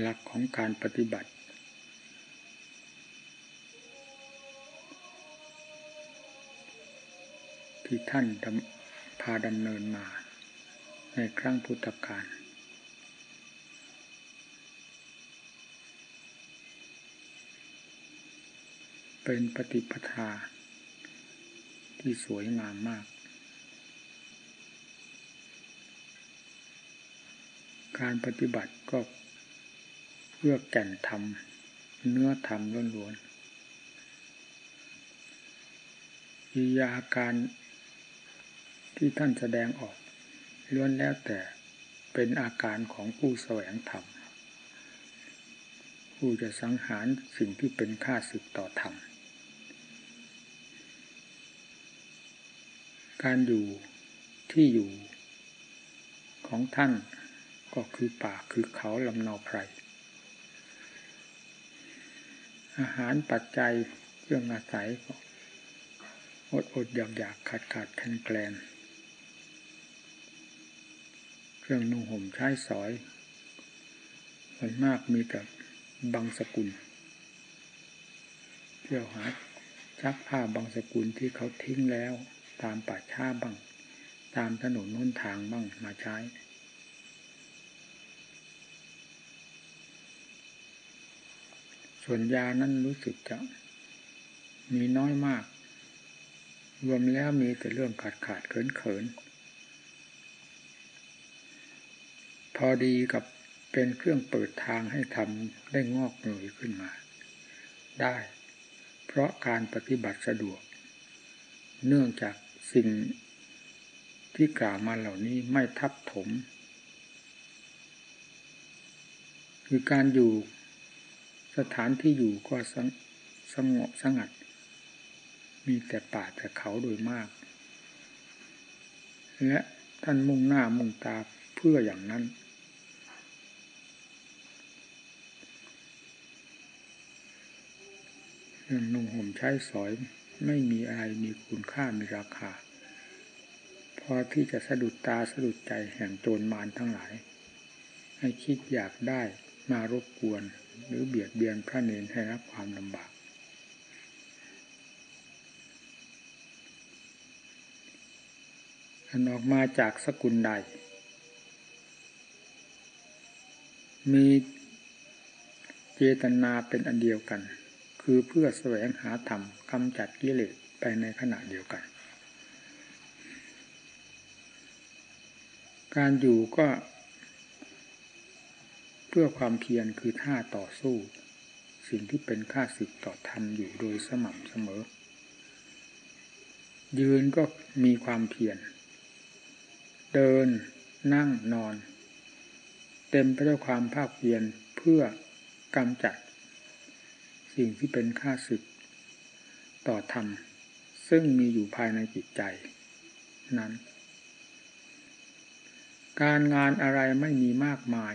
หลักของการปฏิบัติ ที่ท่านพาดำเนินมา ในครั้งพุทธกาลเป็นปฏิปทา ที่สวยงามมาก การปฏิบัติก็ เพื่อแก่นธรรมเนื้อธรรมล้วนๆวิยาการที่ท่านแสดงออกล้วนแล้วแต่เป็นอาการของผู้แสวงธรรม ผู้จะสังหารสิ่งที่เป็นค่าศึกต่อธรรม การอยู่ที่อยู่ของท่านก็คือป่าคือเขาลำนาไพร อาหารปัจจัยเครื่องอาศัยอดอดอยากอยากขาดขาดแคลนแคลนเครื่องนุ่งห่มใช้สอยส่วนมากมีแต่บางสกุลเที่ยวหาชักผ้าบางสกุลที่เขาทิ้งแล้ว ตามป่าช้าบ้าง ตามถนนน้นทางบ้างมาใช้ ส่วนยานั้นรู้สึกจะมีน้อยมาก รวมแล้วมีแต่เรื่องขาดขาดเขินเขิน พอดีกับเป็นเครื่องเปิดทางให้ทำได้งอกเงยขึ้นมา ได้ เพราะการปฏิบัติสะดวก เนื่องจากสิ่งที่กล่าวมาเหล่านี้ไม่ทับถม คือการอยู่ สถานที่อยู่ก็สงสงบสงัด มีแต่ป่าแต่เขาโดยมาก และท่านมุ่งหน้ามุ่งตาเพื่ออย่างนั้น เรื่องนุ่งห่มใช้สอยไม่มีอะไรมีคุณค่ามีราคา พอที่จะสะดุดตาสะดุดใจแห่งโจรมารทั้งหลาย ให้คิดอยากได้มารบกวน หรือเบียดเบียนพระเนรให้รับความลำบาก อันออกมาจากสกุลใด มีเจตนาเป็นอันเดียวกัน คือเพื่อแสวงหาธรรมกำจัดกิเลสไปในขณะเดียวกัน การอยู่ก็ พื่อความเพียรคือท่าต่อสู้ สิ่งที่เป็นค่าศึกต่อธรรมอยู่โดยสม่ำเสมอ ยืนก็มีความเพียรเดินนั่งนอน เต็มไปด้วยความภาคเพียรเพื่อกำจัด สิ่งที่เป็นค่าศึกต่อธรรม ซึ่งมีอยู่ภายในจิตใจ นั้น การงานอะไรไม่มีมากมาย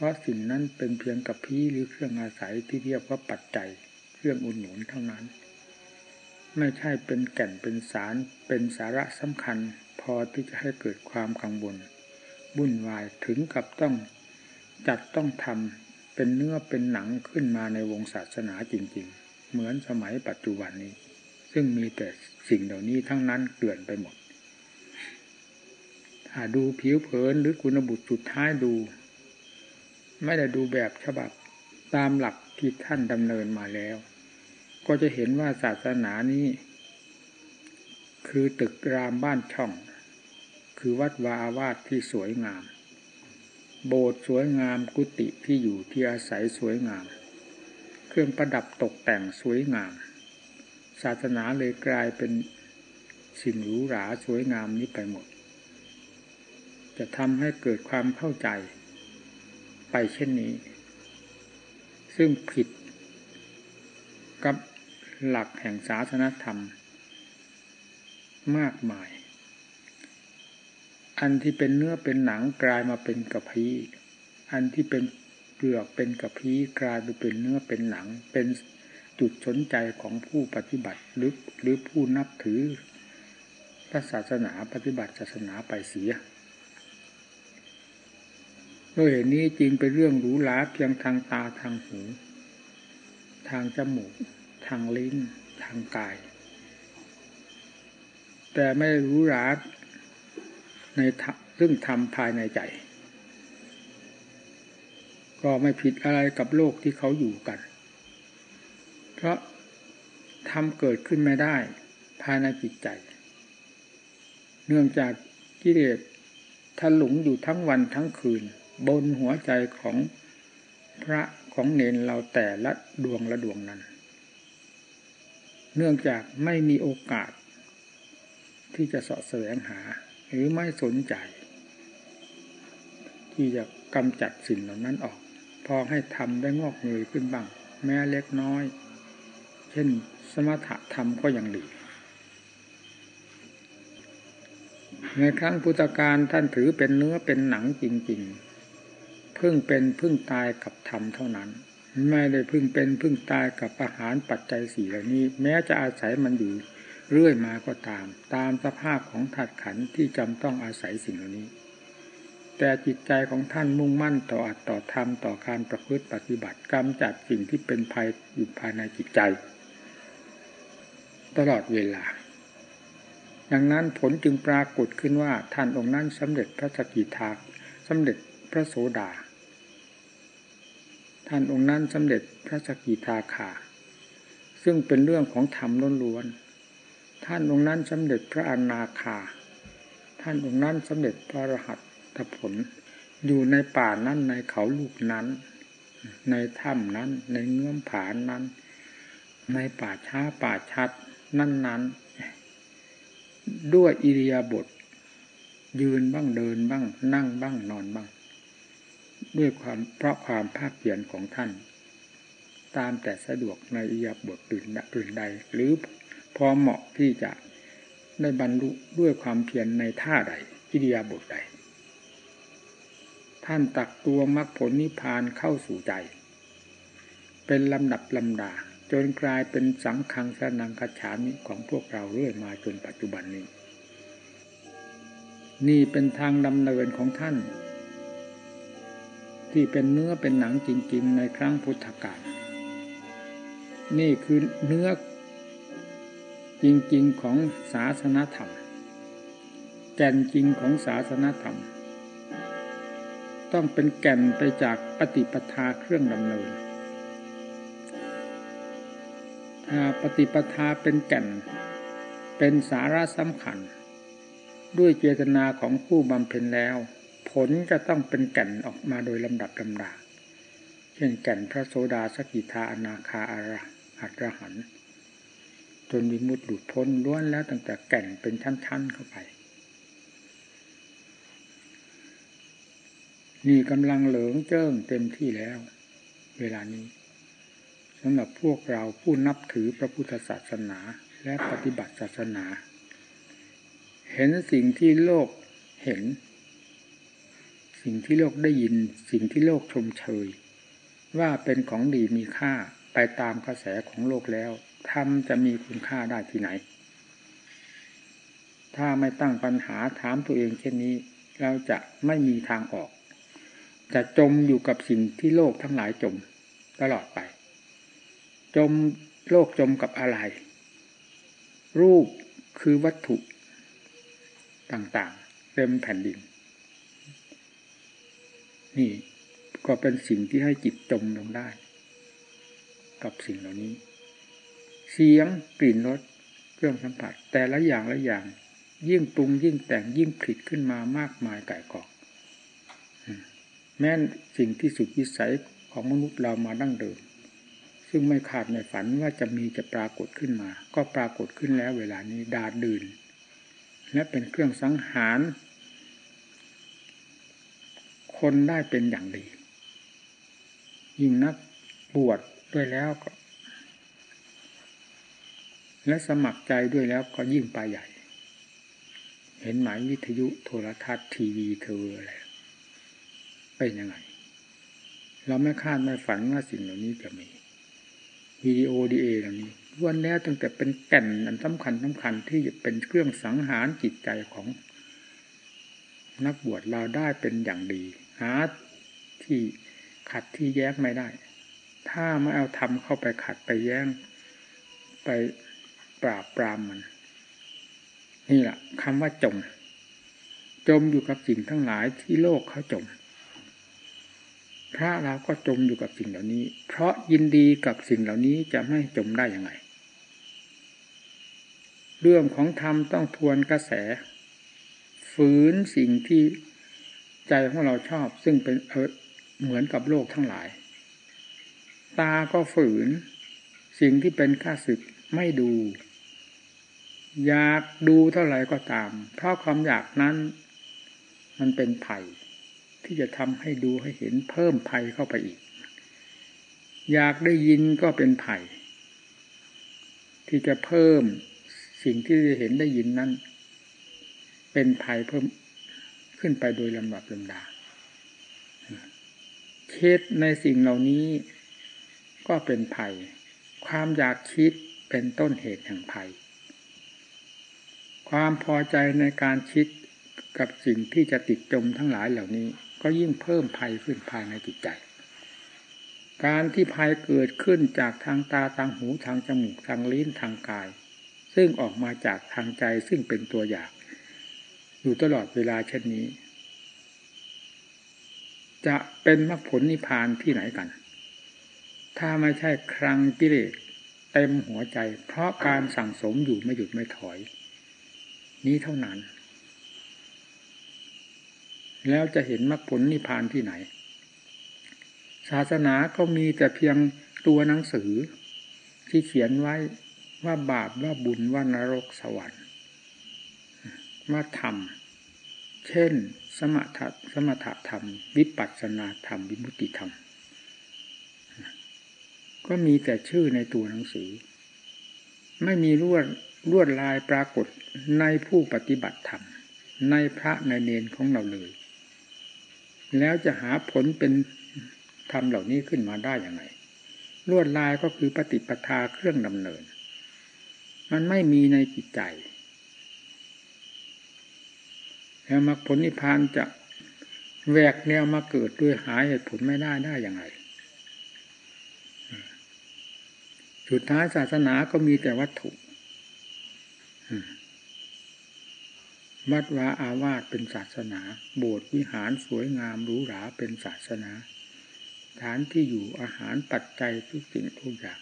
เพราะสิ่งนั้นเป็นเพียงกับพีหรือเครื่องอาศัยที่เรียกว่าปัจจัยเครื่องอุดหนุนเท่านั้น ไม่ใช่เป็นแก่นเป็นสารเป็นสาระสำคัญ พอที่จะให้เกิดความกังวลวุ่นวายถึงกับต้องจัดต้องทำเป็นเนื้อเป็นหนังขึ้นมาในวงศาสนาจริง ๆ เหมือนสมัยปัจจุบันนี้ ซึ่งมีแต่สิ่งเหล่านี้ทั้งนั้นเกลื่อนไปหมดถ้าดูผิวเผินหรือคุณบุตรสุดท้ายดู ไม่ได้ดูแบบฉบับตามหลักที่ท่านดำเนินมาแล้ว ก็จะเห็นว่าศาสนานี้ คือตึกรามบ้านช่อง คือวัดวาอาวาสที่สวยงาม โบสถ์สวยงามกุฏิที่อยู่ที่อาศัยสวยงาม เครื่องประดับตกแต่งสวยงาม ศาสนาเลยกลายเป็นสิ่งหรูหราสวยงามนี้ไปหมด จะทำให้เกิดความเข้าใจ ไปเช่นนี้ ซึ่งผิดกับหลักแห่งศาสนธรรม มากมาย อันที่เป็นเนื้อเป็นหนังกลายมาเป็นกระพี้อันที่เป็นเปลือกเป็นกระพี้กลายไปเป็นเนื้อเป็นหนัง เป็นจุดสนใจของผู้ปฏิบัติหรือหรือผู้นับถือพระศาสนาปฏิบัติศาสนาไปเสีย ด้วยเหตุนี้จริงเป็นเรื่องหรูหราเพียงทางตาทางหู ทางจมูก ทางลิ้น ทางกาย แต่ไม่หรูหราในซึ่งทำภายในใจ ก็ไม่ผิดอะไรกับโลกที่เขาอยู่กัน เพราะทำเกิดขึ้นไม่ได้ภายในจิตใจ เนื่องจากกิเลสถลุงอยู่ทั้งวันทั้งคืน บนหัวใจของพระของเนนเราแต่ละดวงละดวงนั้น เนื่องจากไม่มีโอกาส ที่จะสาะแสวงหา หรือไม่สนใจ ที่จะกำจัดสิ่งเหล่านั้นออก พอให้ทำได้งอกเงยขึ้นบ้าง แม้เล็กน้อย เช่นสมถะธรรมก็ยังดีในครั้งพุทธกาลท่านถือเป็นเนื้อเป็นหนังจริง ๆ พึ่งเป็นพึ่งตายกับธรรมเท่านั้น ไม่ได้พึ่งเป็นพึ่งตายกับอาหารปัจจัยสี่เหล่านี้ แม้จะอาศัยมันอยู่เรื่อยมาก็ตาม ตามสภาพของถัดขันที่จำต้องอาศัยสิ่งเหล่านี้ แต่จิตใจของท่านมุ่งมั่นต่ออัตต่อธรรมต่อการประพฤติปฏิบัติกรรมจัดสิ่งที่เป็นภัยอยู่ภายในจิตใจ ตลอดเวลา ดังนั้นผลจึงปรากฏขึ้นว่าท่านองค์นั้นสำเร็จพระสกิทาสำเร็จพระโสดา ท่านองค์นั้นสำเร็จพระสกิทาคาซึ่งเป็นเรื่องของธรรมล้วนๆท่านองค์นั้นสำเร็จพระอนาคา ท่านองค์นั้นสำเร็จพระรหัตผล อยู่ในป่านั้นในเขาลูกนั้น ในถ้ำนั้น ในเงื่อมผานั้น ในป่าช้าป่าชัดนั้นนั้นด้วยอิริยาบถยืนบ้างเดินบ้างนั่งบ้างนอนบ้าง ด้วยความเพราะความภาคเพียรของท่าน ตามแต่สะดวกในอิยาบถอื่นอื่นใด หรือพอเหมาะที่จะได้บรรลุด้วยความเพียรในท่าใดอิริยาบถใด ท่านตักตัวมรรคผลนิพพานเข้าสู่ใจ เป็นลำดับลำดาจนกลายเป็นสังขังสนังคฉามิของพวกเราเรื่อยมาจนปัจจุบันนี้ นี่เป็นทางดำเนินของท่าน ที่เป็นเนื้อเป็นหนังจริง ๆ ในครั้งพุทธกาลนี่คือเนื้อจริง ๆ ของศาสนาธรรม แก่นจริงของศาสนาธรรม ต้องเป็นแก่นไปจากปฏิปทาเครื่องดำเนินปฏิปทาเป็นแก่น เป็นสาระสำคัญ ด้วยเจตนาของผู้บำเพ็ญแล้ว ผลจะต้องเป็นแก่นออกมาโดยลำดับลำดาเช่นแก่นพระโสดาสกิทาอนาคาอาระอัตรหันจนวิมุตติหลุดพ้นล้วนแล้วตั้งแต่แก่นเป็นชั้น ๆเข้าไป นี่กำลังเหลืองเจิ้งเต็มที่แล้ว เวลานี้สำหรับพวกเราผู้นับถือพระพุทธศาสนาและปฏิบัติศาสนา เห็นสิ่งที่โลกเห็น สิ่งที่โลกได้ยิน สิ่งที่โลกชมเชย ว่าเป็นของดีมีค่าไปตามกระแสของโลกแล้วทำจะมีคุณค่าได้ที่ไหน ถ้าไม่ตั้งปัญหาถามตัวเองเช่นนี้ เราจะไม่มีทางออก จะจมอยู่กับสิ่งที่โลกทั้งหลายจม ตลอดไป จมโลกจมกับอะไร รูปคือวัตถุต่างๆ เต็มแผ่นดิน นี่ก็เป็นสิ่งที่ให้จิตจมลงได้ กับสิ่งเหล่านี้ เสียงกลิ่นรสเครื่องสัมผัส แต่ละอย่างละอย่าง ยิ่งปรุงยิ่งแต่งยิ่งผลิตขึ้นมามากมายไก่กองแม้สิ่งที่สุดวิสัยของมนุษย์เรามาดั้งเดิม ซึ่งไม่ขาดในฝันว่าจะมีจะปรากฏขึ้นมา ก็ปรากฏขึ้นแล้วเวลานี้ดาดดื่น และเป็นเครื่องสังหาร คนได้เป็นอย่างดี ยิ่งนักบวชด้วยแล้วก็ และสมัครใจด้วยแล้วก็ยิ่งไปใหญ่ เห็นหมายวิทยุโทรทัศน์ทีวีเธออะไรเป็นยังไง เราไม่คาดไม่ฝันว่าสิ่งเหล่านี้จะมีวิดีโอดีเอเหล่านี้วันนี้ตั้งแต่เป็นแก่นอันสำคัญสำคัญที่จะเป็นเครื่องสังหารจิตใจของนักบวชเราได้เป็นอย่างดี หาที่ขัดที่แย้งไม่ได้ ถ้าไม่เอาธรรมเข้าไปขัดไปแย้ง ไปปราบปรามมัน นี่แหละคำว่าจม จมอยู่กับสิ่งทั้งหลายที่โลกเขาจม พระเราก็จมอยู่กับสิ่งเหล่านี้ เพราะยินดีกับสิ่งเหล่านี้จะไม่จมได้ยังไง เรื่องของธรรมต้องทวนกระแส ฝืนสิ่งที่ ใจของเราชอบซึ่งเป็นเหมือนกับโลกทั้งหลาย ตาก็ฝืน สิ่งที่เป็นข้าศึกไม่ดู อยากดูเท่าไหร่ก็ตาม เพราะความอยากนั้น มันเป็นไผ่ที่จะทำให้ดูให้เห็นเพิ่มภัยเข้าไปอีก อยากได้ยินก็เป็นไผ่ที่จะเพิ่มสิ่งที่จะเห็นได้ยินนั้น เป็นภัยเพิ่ม ขึ้นไปโดยลำดับลำดาคิดในสิ่งเหล่านี้ก็เป็นภัย ความอยากคิดเป็นต้นเหตุแห่งภัย ความพอใจในการคิดกับสิ่งที่จะติดจมทั้งหลายเหล่านี้ ก็ยิ่งเพิ่มภัยขึ้นภายในจิตใจ การที่ภัยเกิดขึ้นจากทางตาทางหูทางจมูกทางลิ้นทางกาย ซึ่งออกมาจากทางใจซึ่งเป็นตัวอยาง อยู่ตลอดเวลาเช่นนี้ จะเป็นมรรคผลนิพพานที่ไหนกัน ถ้าไม่ใช่ครังกิเลสเต็มหัวใจ เพราะการสั่งสมอยู่ไม่หยุดไม่ถอย นี้เท่านั้น แล้วจะเห็นมรรคผลนิพพานที่ไหน ศาสนาก็มีแต่เพียงตัวหนังสือ ที่เขียนไว้ว่าบาปว่าบุญว่านรกสวรรค์ว่าธรรม เช่น สมถะสมถะธรรม วิปัสสนาธรรม วิมุตติธรรม ก็มีแต่ชื่อในตัวหนังสือ ไม่มีลวดลวดลายปรากฏในผู้ปฏิบัติธรรม ในพระในเนนของเราเลย แล้วจะหาผลเป็นธรรมเหล่านี้ขึ้นมาได้อย่างไรลวดลายก็คือปฏิปทาเครื่องดำเนิน มันไม่มีในจิตใจ แล้วมรรคผลนิพพานจะแหวกแนวมาเกิดด้วยหาเหตุผลไม่ได้ได้อย่างไรสุดท้ายศาสนาก็มีแต่วัตถุวัดวาอาวาสเป็นศาสนา โบสถ์วิหารสวยงามหรูหราเป็นศาสนา ฐานที่อยู่อาหารปัจจัยทุกสิ่งทุกอย่าง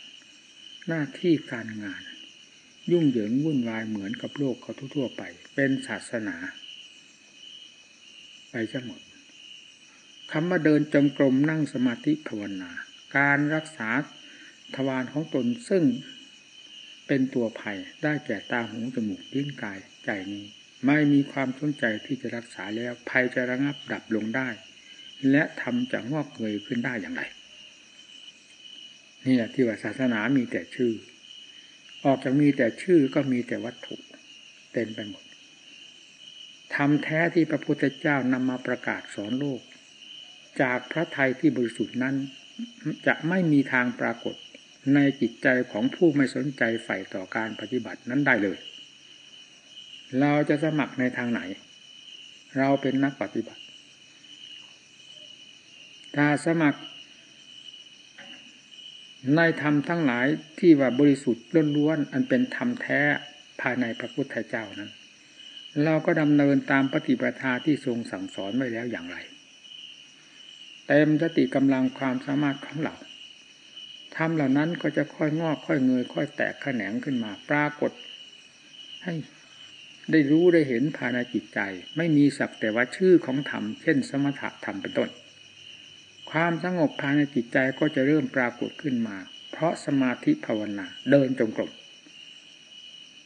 หน้าที่การงาน ยุ่งเหยิงวุ่นวายเหมือนกับโลกเขาทั่วไป เป็นศาสนา ไปจะหมดคำว่าเดินจงกรมนั่งสมาธิภาวนา การรักษาทวารของตนซึ่งเป็นตัวภัยได้แก่ตาหูจมูกลิ้นกายใจนี้ ไม่มีความสนใจที่จะรักษาแล้วภัยจะระงับดับลงได้ และทำจะงอกเงยขึ้นได้อย่างไรนี่แหละที่ว่าศาสนามีแต่ชื่อ ออกจากมีแต่ชื่อก็มีแต่วัตถุ เต็มไปหมด ทำแท้ที่พระพุทธเจ้านำมาประกาศสอนโลก จากพระไทยที่บริสุทธิ์นั้น จะไม่มีทางปรากฏในจิตใจของผู้ไม่สนใจใฝ่ต่อการปฏิบัตินั้นได้เลย เราจะสมัครในทางไหน เราเป็นนักปฏิบัติ ถ้าสมัคร ในธรรมทั้งหลายที่ว่าบริสุทธิ์ล้วนๆอันเป็นธรรมแท้ภายในพระพุทธเจ้านั้น เราก็ดำเนินตามปฏิปทาที่ทรงสั่งสอนไว้แล้วอย่างไรเต็มสติกำลังความสามารถของเราธรรมเหล่านั้นก็จะค่อยงอกค่อยเงยค่อยแตกแขนงขึ้นมา ปรากฏ ให้ได้รู้ได้เห็นภายในจิตใจ ไม่มีสักแต่ว่าชื่อของธรรมเช่น สมถะธรรมเป็นต้น ความสงบภายในจิตใจก็จะเริ่มปรากฏขึ้นมา เพราะสมาธิภาวนาเดินจงกรม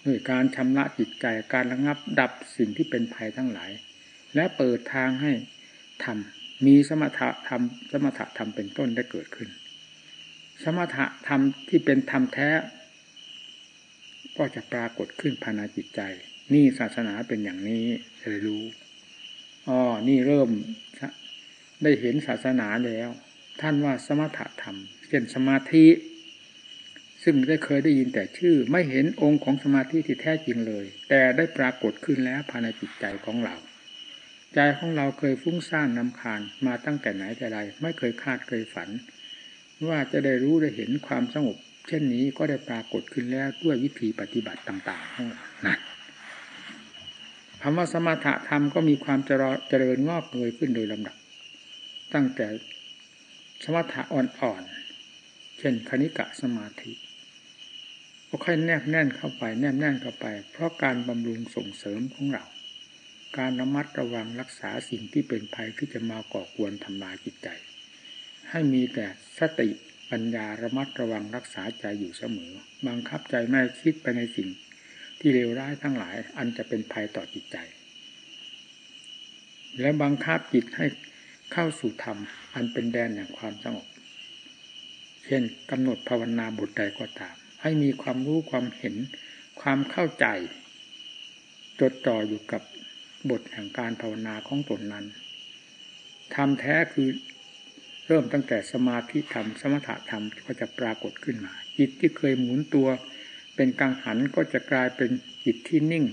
ด้วยการชำระจิตใจการระงับดับสิ่งที่เป็นภัยทั้งหลาย และเปิดทางให้ธรรมมีสมถะธรรมสมถะธรรมเป็นต้นได้เกิดขึ้น สมถะธรรมที่เป็นธรรมแท้ ก็จะปรากฏขึ้นภายในจิตใจ นี่ศาสนาเป็นอย่างนี้จะรู้อ๋อนี่เริ่มได้เห็นศาสนาแล้ว ท่านว่าสมถะธรรมเช่นสมาธิ ซึ่งได้เคยได้ยินแต่ชื่อ ไม่เห็นองค์ของสมาธิที่แท้จริงเลย แต่ได้ปรากฏขึ้นแล้วภายในจิตใจของเรา ใจของเราเคยฟุ้งซ่านนำคาญมาตั้งแต่ไหนแต่ไร ไม่เคยคาดเคยฝัน ว่าจะได้รู้ได้เห็นความสงบ เช่นนี้ก็ได้ปรากฏขึ้นแล้วด้วยวิธีปฏิบัติต่างๆของเรานะคำว่าสมถะธรรมก็มีความเจริญงอกเงยขึ้นโดยลำดับ ตั้งแต่สมถะอ่อนๆเช่นคณิกะสมาธิ ค่อยแนบแน่นเข้าไป แนบแน่นเข้าไป เพราะการบำรุงส่งเสริมของเรา การระมัดระวังรักษาสิ่งที่เป็นภัยที่จะมาก่อกวนทำลายจิตใจ ให้มีแต่สติปัญญาระมัดระวังรักษาใจอยู่เสมอ บังคับใจไม่คิดไปในสิ่ง ที่เลวร้ายทั้งหลาย อันจะเป็นภัยต่อจิตใจ และบังคับจิตให้เข้าสู่ธรรม อันเป็นแดนแห่งความสงบ เช่นกำหนดภาวนาบทใดก็ตาม ให้มีความรู้ความเห็น ความเข้าใจ จดจ่ออยู่กับบทแห่งการภาวนาของตนนั้นทำแท้คือเริ่มตั้งแต่สมาธิธรรม สมถะธรรมก็จะปรากฏขึ้นมา จิตที่เคยหมุนตัว เป็นกังหันก็จะกลายเป็นจิตที่นิ่ง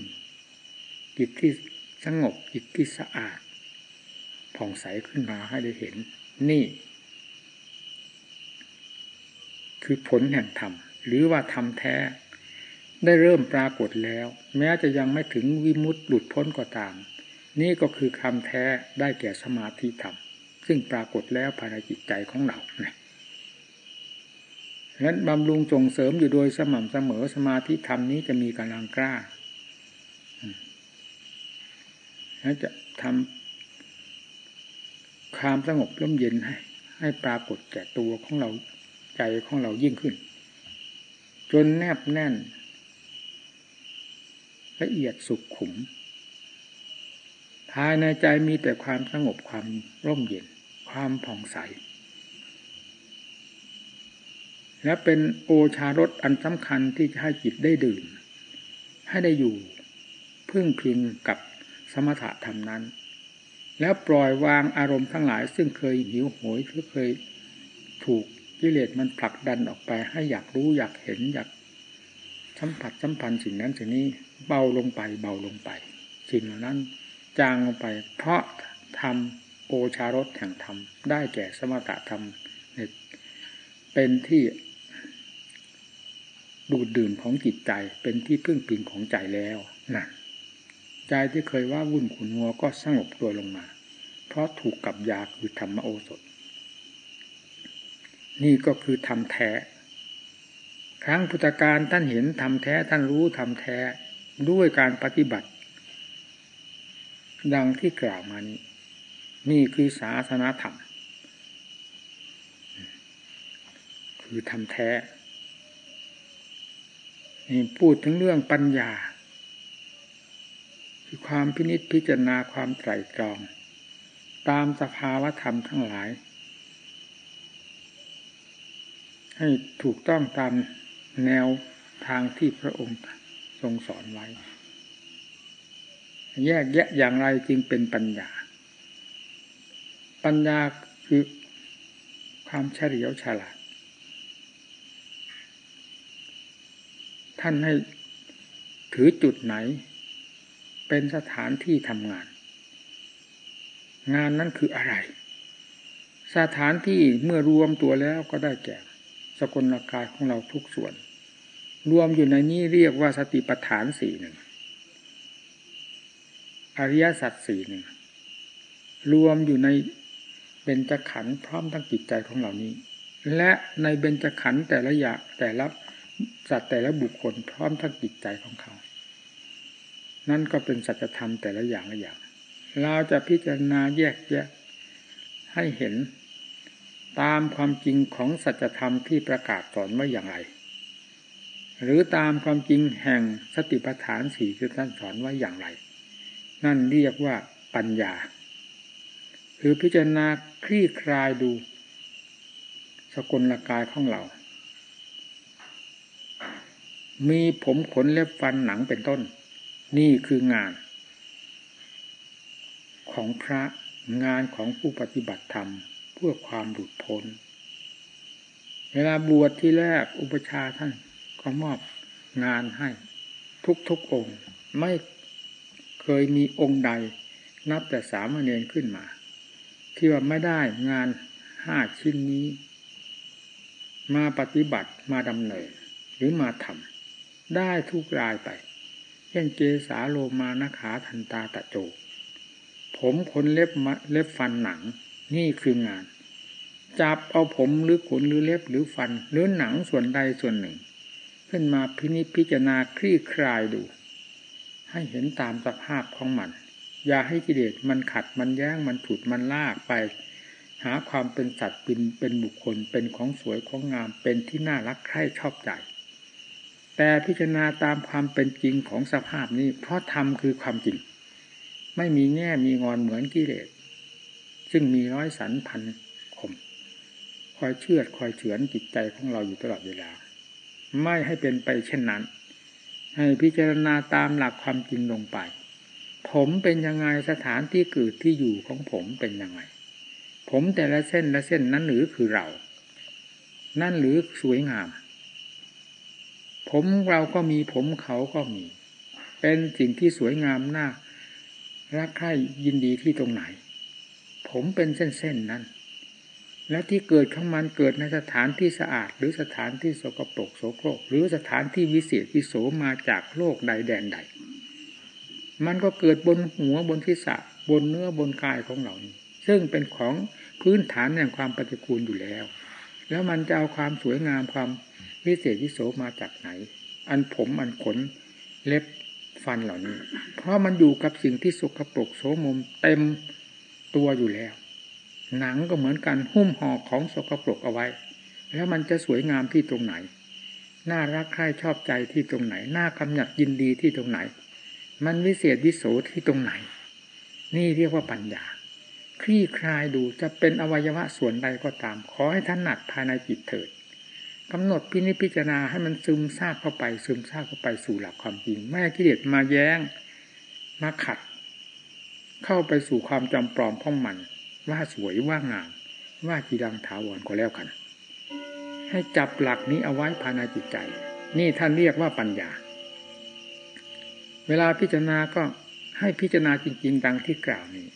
จิตที่สงบจิตที่สะอาดผ่องใสขึ้นมาให้ได้เห็นนี่ คือผลแห่งธรรม หรือว่าธรรมแท้ ได้เริ่มปรากฏแล้ว แม้จะยังไม่ถึงวิมุตติหลุดพ้นก็ตาม นี่ก็คือคำแท้ได้แก่สมาธิธรรม ซึ่งปรากฏแล้วภายในจิตใจของเราเนี่ยฉะนั้นบำรุงส่งเสริมอยู่โดยสม่ำเสมอสมาธิธรรมนี้จะมีกำลังกล้าแล้วจะทำความสงบร่มเย็นให้ ให้ปรากฏแก่ตัวของเราใจของเรายิ่งขึ้น จนแนบแน่น ละเอียดสุขขุม ภายในใจมีแต่ความสงบความร่มเย็น ความผ่องใส และเป็นโอชารสอันสำคัญที่จะให้จิตได้ดื่ม ให้ได้อยู่พึ่งพิงกับสมถะธรรมนั้น แล้วปล่อยวางอารมณ์ทั้งหลายซึ่งเคยหิวโหยหรือเคยถูก กิเลสมันผลักดันออกไป ให้อยากรู้อยากเห็นอยากสัมผัสสัมพันธ์สิ่งนั้นสิ่งนี้เบาลงไปเบาลงไป สิ่งเหล่านั้น จางลงไป เพราะทำโอชารสแห่งธรรมได้แก่สมถะธรรมเป็นที่ดูดดื่มของจิตใจเป็นที่พึ่งพิงของใจแล้วนะใจที่เคยว่าวุ่นขุนงัวก็สงบตัวลงมา เพราะถูกกับยาคือธรรมโอสถ นี่ก็คือทำแท้ ครั้งพุทธการท่านเห็นทำแท้ท่านรู้ทำแท้ด้วยการปฏิบัติ ดังที่กล่าวมานี้นี่คือศาสนาธรรม คือทำแท้นี่พูดถึงเรื่องปัญญา คือความพินิจพิจารณาความไตรตรอง ตามสภาวธรรมทั้งหลาย ให้ถูกต้องตามแนวทางที่พระองค์ทรงสอนไว้ แยกแยะอย่างไรจึงเป็นปัญญา ปัญญาคือความเฉลียวฉลาด ท่านให้ถือจุดไหน เป็นสถานที่ทำงาน งานนั้นคืออะไร สถานที่เมื่อรวมตัวแล้วก็ได้แก่ สกลกายของเราทุกส่วน รวมอยู่ในนี้เรียกว่าสติปัฏฐานสี่หนึ่งอริยสัจสี่หนึ่งรวมอยู่ในเบญจขันธ์พร้อมทั้งจิตใจของเหล่านี้ และในเบญจขันธ์แต่ละอย่างแต่ละสัตว์แต่ละบุคคลพร้อมทั้งจิตใจของเขา นั่นก็เป็นสัจธรรมแต่ละอย่างละอย่าง เราจะพิจารณาแยกแยะให้เห็น ตามความจริงของสัจธรรมที่ประกาศสอนไว้อย่างไร หรือตามความจริงแห่งสติปัฏฐานสี่ที่ท่านสอนไว้อย่างไร นั่นเรียกว่าปัญญา คือพิจารณาคลี่คลายดู สกลกายของเรา มีผมขนเล็บฟันหนังเป็นต้น นี่คืองาน ของพระงานของผู้ปฏิบัติธรรม เพื่อความหลุดพ้น เวลาบวชที่แรกอุปชาท่านก็มอบงานให้ทุกๆองค์ ไม่เคยมีองค์ใด นับแต่สามเณรขึ้นมา ที่ว่าไม่ได้งานห้าชิ้นนี้ มาปฏิบัติมาดำเนินหรือมาทำได้ทุกรายไปเช่นเกสาโลมานาขาทันตาตะโจ ผมขนเล็บเล็บฟันหนัง นี่คืองาน จับเอาผมหรือขนหรือเล็บหรือฟัน หรือหนังส่วนใดส่วนหนึ่ง ขึ้นมาพินิจพิจารณาคลี่คลายดู ให้เห็นตามสภาพของมัน อย่าให้กิเลสมันขัดมันแย้งมันถุดมันลากไป หาความเป็นสัตว์เป็นเป็นบุคคลเป็นของสวยของงามเป็นที่น่ารักใคร่ชอบใจแต่พิจารณาตามความเป็นจริงของสภาพนี้ เพราะธรรมคือความจริง ไม่มีแง่มีงอนเหมือนกิเลส ซึ่งมีร้อยสันพันคม คอยเชื่อคอยเฉือนจิตใจของเราอยู่ตลอดเวลา ไม่ให้เป็นไปเช่นนั้น ให้พิจารณาตามหลักความจริงลงไป ผมเป็นยังไงสถานที่เกิดที่อยู่ของผมเป็นยังไง ผมแต่ละเส้นละเส้นนั้นหรือคือเรา นั่นหรือสวยงาม ผมเราก็มีผมเขาก็มี เป็นสิ่งที่สวยงามน่ารักใคร่ยินดีที่ตรงไหน ผมเป็นเส้นๆนั้น และที่เกิดของมันเกิดในสถานที่สะอาด หรือสถานที่สกปรกโสโครก หรือสถานที่วิเศษวิโสมาจากโลกใดแดนใด มันก็เกิดบนหัวบนทิศะบนเนื้อบนกายของเรานี้ซึ่งเป็นของพื้นฐานแห่งความปฏิกูลอยู่แล้ว แล้วมันจะเอาความสวยงามความวิเศษวิโสมาจากไหน อันผมอันขนเล็บฟันเหล่านี้ เพราะมันอยู่กับสิ่งที่สกปรกโสมมเต็ม ตัวอยู่แล้ว หนังก็เหมือนกันหุ้มห่อของสกปรกเอาไว้ แล้วมันจะสวยงามที่ตรงไหน น่ารักใคร่ชอบใจที่ตรงไหน น่ากำหนัดยินดีที่ตรงไหน มันวิเศษวิโสที่ตรงไหน นี่เรียกว่าปัญญา คลี่คลายดูจะเป็นอวัยวะส่วนใดก็ตาม ขอให้ท่านหนัดภายในจิตเถิดกำหนดพินิจพิจารณาให้มันซึมซาบเข้าไป ซึมซาบเข้าไปสู่หลักความจริงแม่กิเลสมาแย้ง มาขัด เข้าไปสู่ความจำปลอมของมัน ว่าสวยว่างาม ว่าจีรังถาวรก็แล้วกัน ให้จับหลักนี้เอาไว้ภายในจิตใจ นี่ท่านเรียกว่าปัญญา เวลาพิจารณาก็ให้พิจารณาจริงๆดังที่กล่าวนี้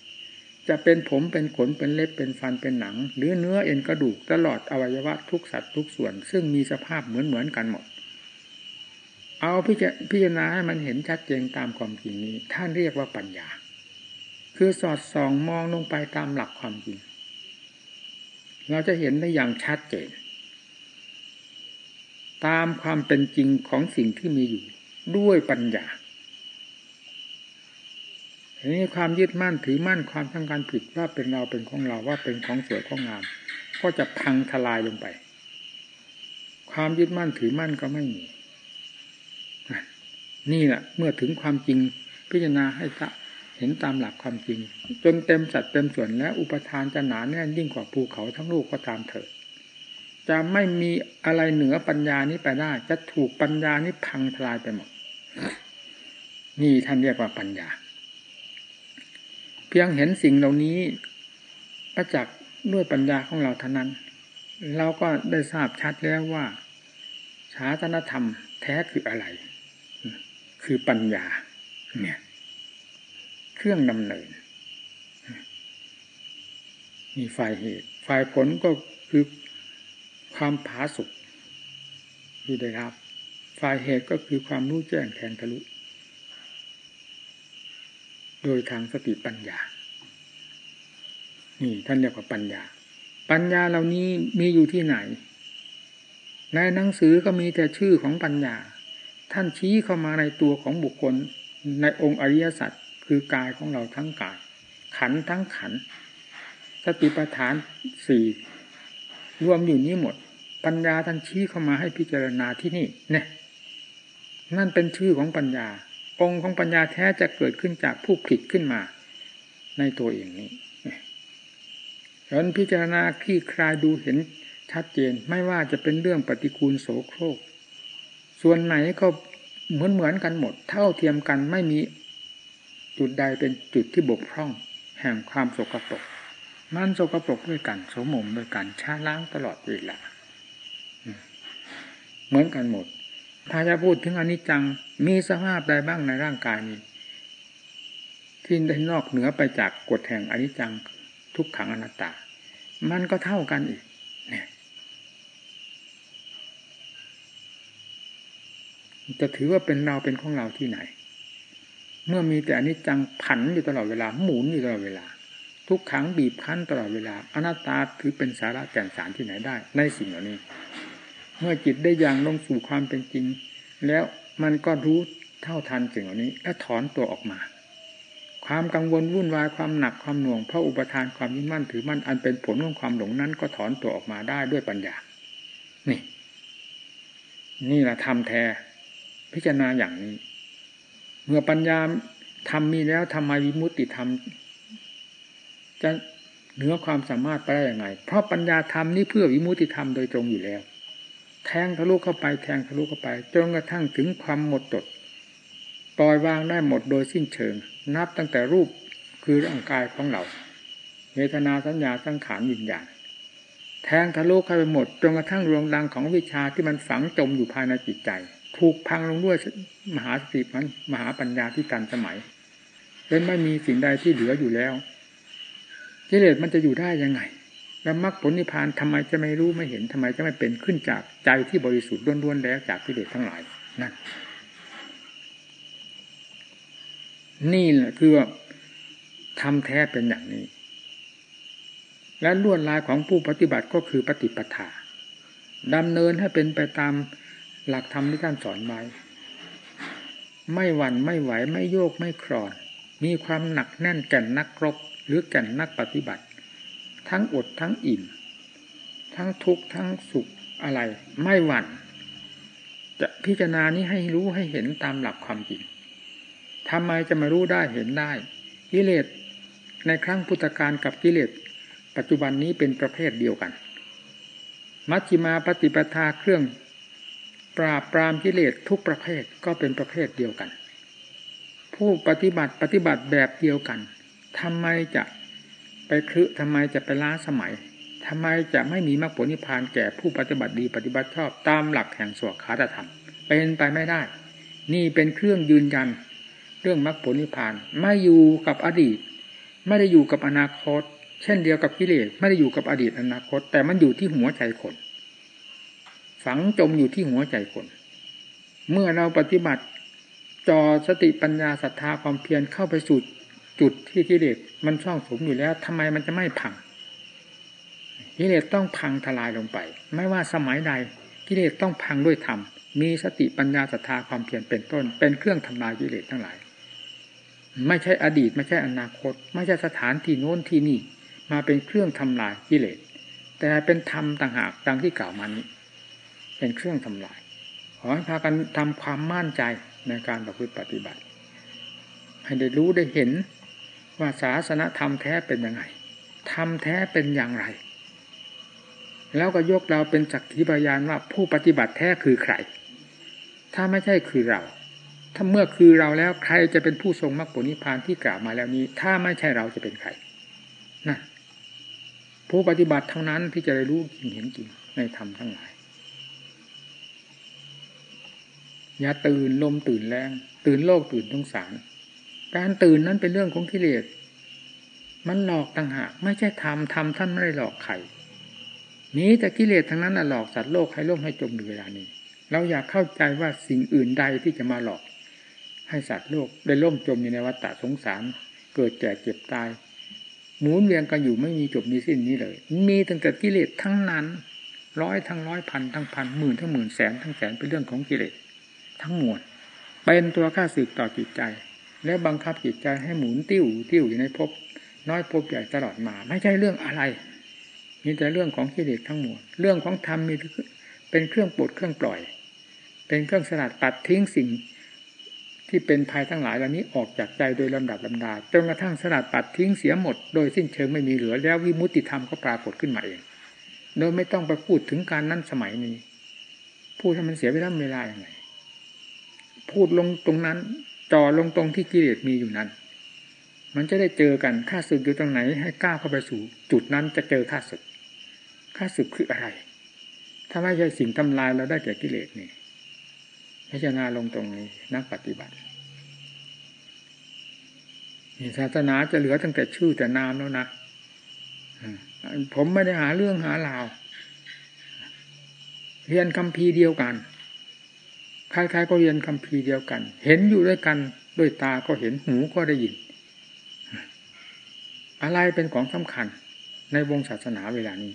จะเป็นผมเป็นขนเป็นเล็บเป็นฟันเป็นหนัง หรือเนื้อเอ็นกระดูกตลอดอวัยวะทุกสัตว์ทุกส่วน ซึ่งมีสภาพเหมือนเหมือนกันหมดเอาพิจพิจารณาให้มันเห็นชัดเจนตามความจริงนี้ ท่านเรียกว่าปัญญา คือสอดส่องมองลงไปตามหลักความจริง เราจะเห็นได้อย่างชัดเจน ตามความเป็นจริงของสิ่งที่มีอยู่ ด้วยปัญญานี้ความยึดมั่นถือมั่นความทั้งการผิดว่าเป็นเราเป็นของเราว่าเป็นของสวยของงาม ก็จะพังทลายลงไป ความยึดมั่นถือมั่นก็ไม่มีนี่แหละเมื่อถึงความจริงพิจารณาให้ ห็นตามหลักความจริง จนเต็มสัดเต็มส่วนและอุปทานจะหนาแน่นยิ่งกว่าภูเขาทั้งลูกก็ตามเถิดจะไม่มีอะไรเหนือปัญญานี้ไปได้ จะถูกปัญญานี้พังทลายไปหมด นี่ท่านเรียกว่าปัญญา เพียงเห็นสิ่งเหล่านี้ประจักษ์ด้วยปัญญาของเราเท่านั้น เราก็ได้ทราบชัดแล้วว่าศาสนธรรมแท้คืออะไร คือปัญญา เนี่ย เครื่องดำเนิน มีฝ่ายเหตุฝ่ายผลก็คือความผาสุกที่ได้รับ ฝ่ายเหตุก็คือความรู้แจ้งแทงทะลุ โดยทางสติปัญญา นี่ท่านเรียกว่าปัญญา ปัญญาเหล่านี้มีอยู่ที่ไหน ในหนังสือก็มีแต่ชื่อของปัญญา ท่านชี้เข้ามาในตัวของบุคคลในองค์อริยสัจ คือกายของเราทั้งกาย ขันทั้งขัน สติปัฏฐานสี่รวมอยู่นี้หมด ปัญญาท่านชี้เข้ามาให้พิจารณาที่นี่เนี่ยนั่นเป็นชื่อของปัญญา องค์ของปัญญาแท้จะเกิดขึ้นจากผู้ผิดขึ้นมา ในตัวเองนี้ฉะนั้นพิจารณาคลี่คลายดูเห็นชัดเจนไม่ว่าจะเป็นเรื่องปฏิกูลโสโครก ส่วนไหนก็เหมือนเหมือนกันหมด เท่าเทียมกันไม่มี จุดใดเป็นจุดที่บกพร่อง แห่งความโสกปรกมันโสกปรกด้วยกันโสมมด้วยกันช้าล้างตลอดเวลาเหมือนกันหมด ถ้าจะพูดถึงอนิจจังมีสภาพใดบ้างในร่างกายนี้ ที่ได้นอกเหนือไปจากกฎแห่งอนิจจังทุกขังอนัตตา มันก็เท่ากันอีกจะถือว่าเป็นเราเป็นของเราที่ไหน เมื่อมีแต่อนิจจังผันอยู่ตลอดเวลาหมุนอยู่ตลอดเวลา ทุกขังบีบคั้นตลอดเวลาอนัตตาถือเป็นสาระแก่นสารที่ไหนได้ในสิ่งเหล่านี้ เมื่อจิตได้อย่างลงสู่ความเป็นจริง แล้วมันก็รู้เท่าทันสิ่งเหล่านี้ และถอนตัวออกมา ความกังวลวุ่นวายความหนักความหน่วงเพราะอุปทานความยึดมั่นถือมั่นอันเป็นผลของความหลงนั้น ก็ถอนตัวออกมาได้ด้วยปัญญา นี่ นี่แหละทำแท้พิจารณาอย่างนี้ เมื่อปัญญาทำมีแล้วทำไมวิมุตติธรรมจะเหนือความสามารถไปได้ยังไงเพราะปัญญาธรรมนี่เพื่อวิมุตติธรรมโดยตรงอยู่แล้ว แทงทะลุเข้าไป แทงทะลุเข้าไป จนกระทั่งถึงความหมดจดปล่อยวางได้หมดโดยสิ้นเชิง นับตั้งแต่รูปคือร่างกายของเราเวทนาสัญญาสังขารวิญญาณแทงทะลุเข้าไปหมดจนกระทั่งรวงรังของวิชาที่มันฝังจมอยู่ภายในจิตใจ ถูกพังลงด้วยมหาสติมันมหาปัญญาที่การสมัยเป็นไม่มีสิ่งใดที่เหลืออยู่แล้วกิเลสมันจะอยู่ได้ยังไง แล้วมรรคผลนิพพานทำไมจะไม่รู้ไม่เห็นทำไมจะไม่เป็นขึ้นจากใจที่บริสุทธิ์ล้วนๆแล้วจากกิเลสทั้งหลายนั่นนี่แหละคือว่าทำแท้เป็นอย่างนี้ และลวดลายของผู้ปฏิบัติก็คือปฏิปทาดำเนินให้เป็นไปตาม หลักธรรมที่ท่านสอนไว้ไม่หวั่นไม่ไหวไม่โยกไม่คลอน มีความหนักแน่นแก่นนักรบ หรือแก่นนักปฏิบัติ ทั้งอดทั้งอิ่ม ทั้งทุกข์ทั้งสุขอะไร ไม่หวั่นจะพิจารณานี้ให้รู้ให้เห็นตามหลักความจริงทำไมจะมารู้ได้เห็นได้ กิเลสในครั้งพุทธกาลกับกิเลสปัจจุบันนี้เป็นประเภทเดียวกัน มัชฌิมาปฏิปทาเครื่อง ปราบปรามกิเลสทุกประเภทก็เป็นประเภทเดียวกัน ผู้ปฏิบัติปฏิบัติแบบเดียวกันทำไมจะไปคลึทำไมจะไปล้าสมัยทำไมจะไม่มีมรรคผลนิพพานแก่ผู้ปฏิบัติดีปฏิบัติชอบตามหลักแห่งสวขาตธรรม เป็นไปไม่ได้ นี่เป็นเครื่องยืนยัน เรื่องมรรคผลนิพพาน ไม่อยู่กับอดีต ไม่ได้อยู่กับอนาคต เช่นเดียวกับกิเลสไม่ได้อยู่กับอดีตอนาคต แต่มันอยู่ที่หัวใจคน ฝังจมอยู่ที่หัวใจคน เมื่อเราปฏิบัติจอสติปัญญาศรัทธาความเพียรเข้าไปสู่จุดที่กิเลสมันช่องสมอยู่แล้วทำไมมันจะไม่พังกิเลสต้องพังทลายลงไป ไม่ว่าสมัยใดกิเลสต้องพังด้วยธรรมมีสติปัญญาศรัทธาความเพียรเป็นต้น เป็นเครื่องทำลายกิเลสทั้งหลาย ไม่ใช่อดีต ไม่ใช่อนาคต ไม่ใช่สถานที่โน้นที่นี่ มาเป็นเครื่องทำลายกิเลสแต่เป็นธรรมต่างหากดังที่กล่าวมานี้ เป็นเครื่องทำลาย ขอให้พากันทำความมั่นใจในการประพฤติปฏิบัติ ให้ได้รู้ได้เห็นว่าศาสนธรรมแท้เป็นยังไงธรรมแท้เป็นอย่างไร แล้วก็ยกเราเป็นสักขีพยานว่าผู้ปฏิบัติแท้คือใคร ถ้าไม่ใช่คือเรา ถ้าเมื่อคือเราแล้วใครจะเป็นผู้ทรงมรรคผลนิพพานที่กล่าวมาแล้วนี้ ถ้าไม่ใช่เราจะเป็นใครนะผู้ปฏิบัติเท่านั้นที่จะได้รู้จริงเห็นจริงในธรรมทั้งหลาย อย่าตื่นลมตื่นแรง ตื่นโลกตื่นสงสาร การตื่นนั้นเป็นเรื่องของกิเลสมันหลอกต่างหากไม่ใช่ธรรมธรรมท่านไม่ได้หลอกใครนี้แต่กิเลสทั้งนั้นหลอกสัตว์โลกให้ล่มให้จมอยู่เวลานี้ เราอยากเข้าใจว่าสิ่งอื่นใดที่จะมาหลอก ให้สัตว์โลกได้ล่มจมอยู่ในวัฏฏะสงสาร เกิดแก่เจ็บตาย หมุนเวียนกันอยู่ไม่มีจบมีสิ้นนี้เลย มีตั้งแต่กิเลสทั้งนั้น ร้อยทั้งร้อยพันทั้งพันหมื่นทั้งหมื่นแสนทั้งแสนเป็นเรื่องของกิเลส ทั้งมวลเป็นตัวข้าศึกต่อจิตใจ และบังคับจิตใจให้หมุนติ้วติ้วอยู่ในภพน้อยภพใหญ่ตลอดมา ไม่ใช่เรื่องอะไร มีแต่เรื่องของกิเลสทั้งมวลเรื่องของธรรมมีเป็นเครื่องปลดเครื่องปล่อย เป็นเครื่องสลัดตัดทิ้งสิ่งที่เป็นภัยทั้งหลายเหล่านี้ออกจากใจโดยลำดับลำดาจนกระทั่งสลัดปัดทิ้งเสียหมด โดยสิ้นเชิงไม่มีเหลือ แล้ววิมุติธรรมก็ปรากฏขึ้นมาเองโดยไม่ต้องไปพูดถึงการนั้นสมัยนี้ พูดให้มันเสียเวลาเวลาอย่างไร พูดลงตรงนั้น จ่อลงตรงที่กิเลสมีอยู่นั้น มันจะได้เจอกันข้าศึกอยู่ตรงไหน ให้ก้าวเข้าไปสู่ จุดนั้นจะเจอข้าศึกข้าศึกคืออะไร ถ้าไม่ใช่สิ่งทำลายเราได้แก่กิเลสนี่พิจารณาลงตรงนี้นักปฏิบัติศาสนาจะเหลือตั้งแต่ชื่อแต่นามแล้วนะผมไม่ได้หาเรื่องหาราว เรียนคำพีเดียวกัน ใครๆก็เรียนคำพีเดียวกัน เห็นอยู่ด้วยกันด้วยตาก็เห็นหูก็ได้ยิน อะไรเป็นของสำคัญในวงศาสนาเวลานี้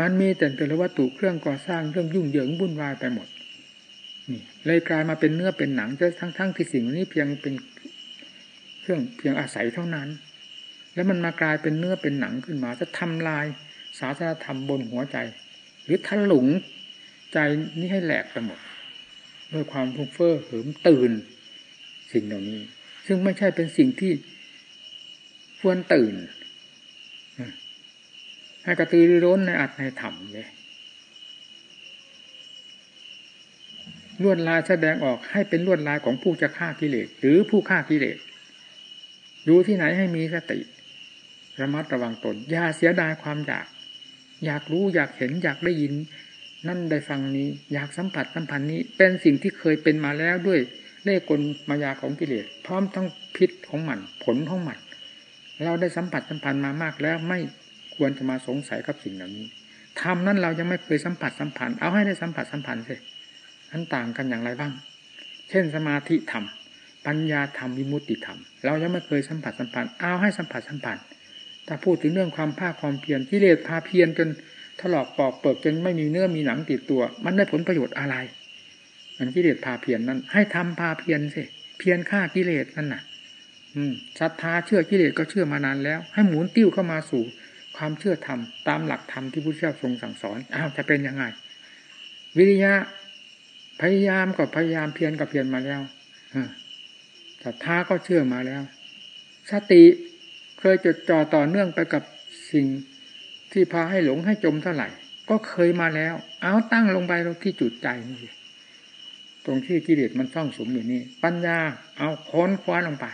มันมีแต่แต่ละวัตถุเครื่องก่อสร้างเรื่องยุ่งเหยิงวุ่นวายไปหมดนี่เลยกลายมาเป็นเนื้อเป็นหนังจะทั้งๆทที่สิ่งนี้เพียงเป็นเครื่องเพียงอาศัยเท่านั้น แล้วมันมากลายเป็นเนื้อเป็นหนังขึ้นมา จะทำลายศาสนาธรรมบนหัวใจ หรือทะลุงใจนี้ให้แหลกไปหมด ด้วยความฟุ้งเฟ้อเหิมตื่น สิ่งเหล่านี้ ซึ่งไม่ใช่เป็นสิ่งที่ควรตื่นให้กระตือรือร้นในอัตในธรรมเลยลวดลายแสดงออกให้เป็นลวดลายของผู้จะฆ่ากิเลสหรือผู้ฆ่ากิเลสดูที่ไหนให้มีสติ ระมัดระวังตนอย่าเสียดายความอยาก อยากรู้อยากเห็นอยากได้ยิน นั่นได้ฟังนี้ อยากสัมผัสสัมพันธ์นี้ เป็นสิ่งที่เคยเป็นมาแล้วด้วยเล่กลมายาของกิเลสพร้อมทั้งพิษของมันผลของมันเราได้สัมผัสสัมพันธ์มามากแล้วไม่ควรจะมาสงสัยกับสิ่งเหล่านี้ทำนั้นเรายังไม่เคยสัมผัสสัมพันธ์เอาให้ได้สัมผัสสัมพันธ์สินั้นต่างกันอย่างไรบ้าง เช่นสมาธิธรรม ปัญญาธรรมวิมุตติธรรม เรายังไม่เคยสัมผัสสัมพันธ์เอาให้สัมผัสสัมพันธ์ถ้าพูดถึงเรื่องความภาคความเพียรกิเลสพาเพียรจน ถลอกปอกเปิกจนไม่มีเนื้อมีหนังติดตัว มันได้ผลประโยชน์อะไร มันกิเลสพาเพียนนั้น ให้ทำพาเพียรสิเพียรฆ่ากิเลสนั่นน่ะ อืมศรัทธาเชื่อกิเลสก็เชื่อมานานแล้ว ให้หมุนติ้วเข้ามาสู่ความเชื่อธรรมตามหลักธรรมที่พระเจ้าทรงสั่งสอนอ้าวจะเป็นยังไง วิริยะพยายามก็พยายามเพียรก็เพียรมาแล้วศรัทธาก็เชื่อมาแล้วสติเคยจดจ่อต่อเนื่องไปกับสิ่ง ที่พาให้หลงให้จมเท่าไหร่ ก็เคยมาแล้ว เอาตั้งลงไปที่จุดใจนี่ตรงที่กิเลสมันซ่องสมอยู่นี่ ปัญญาเอาค้นคว้าลงไป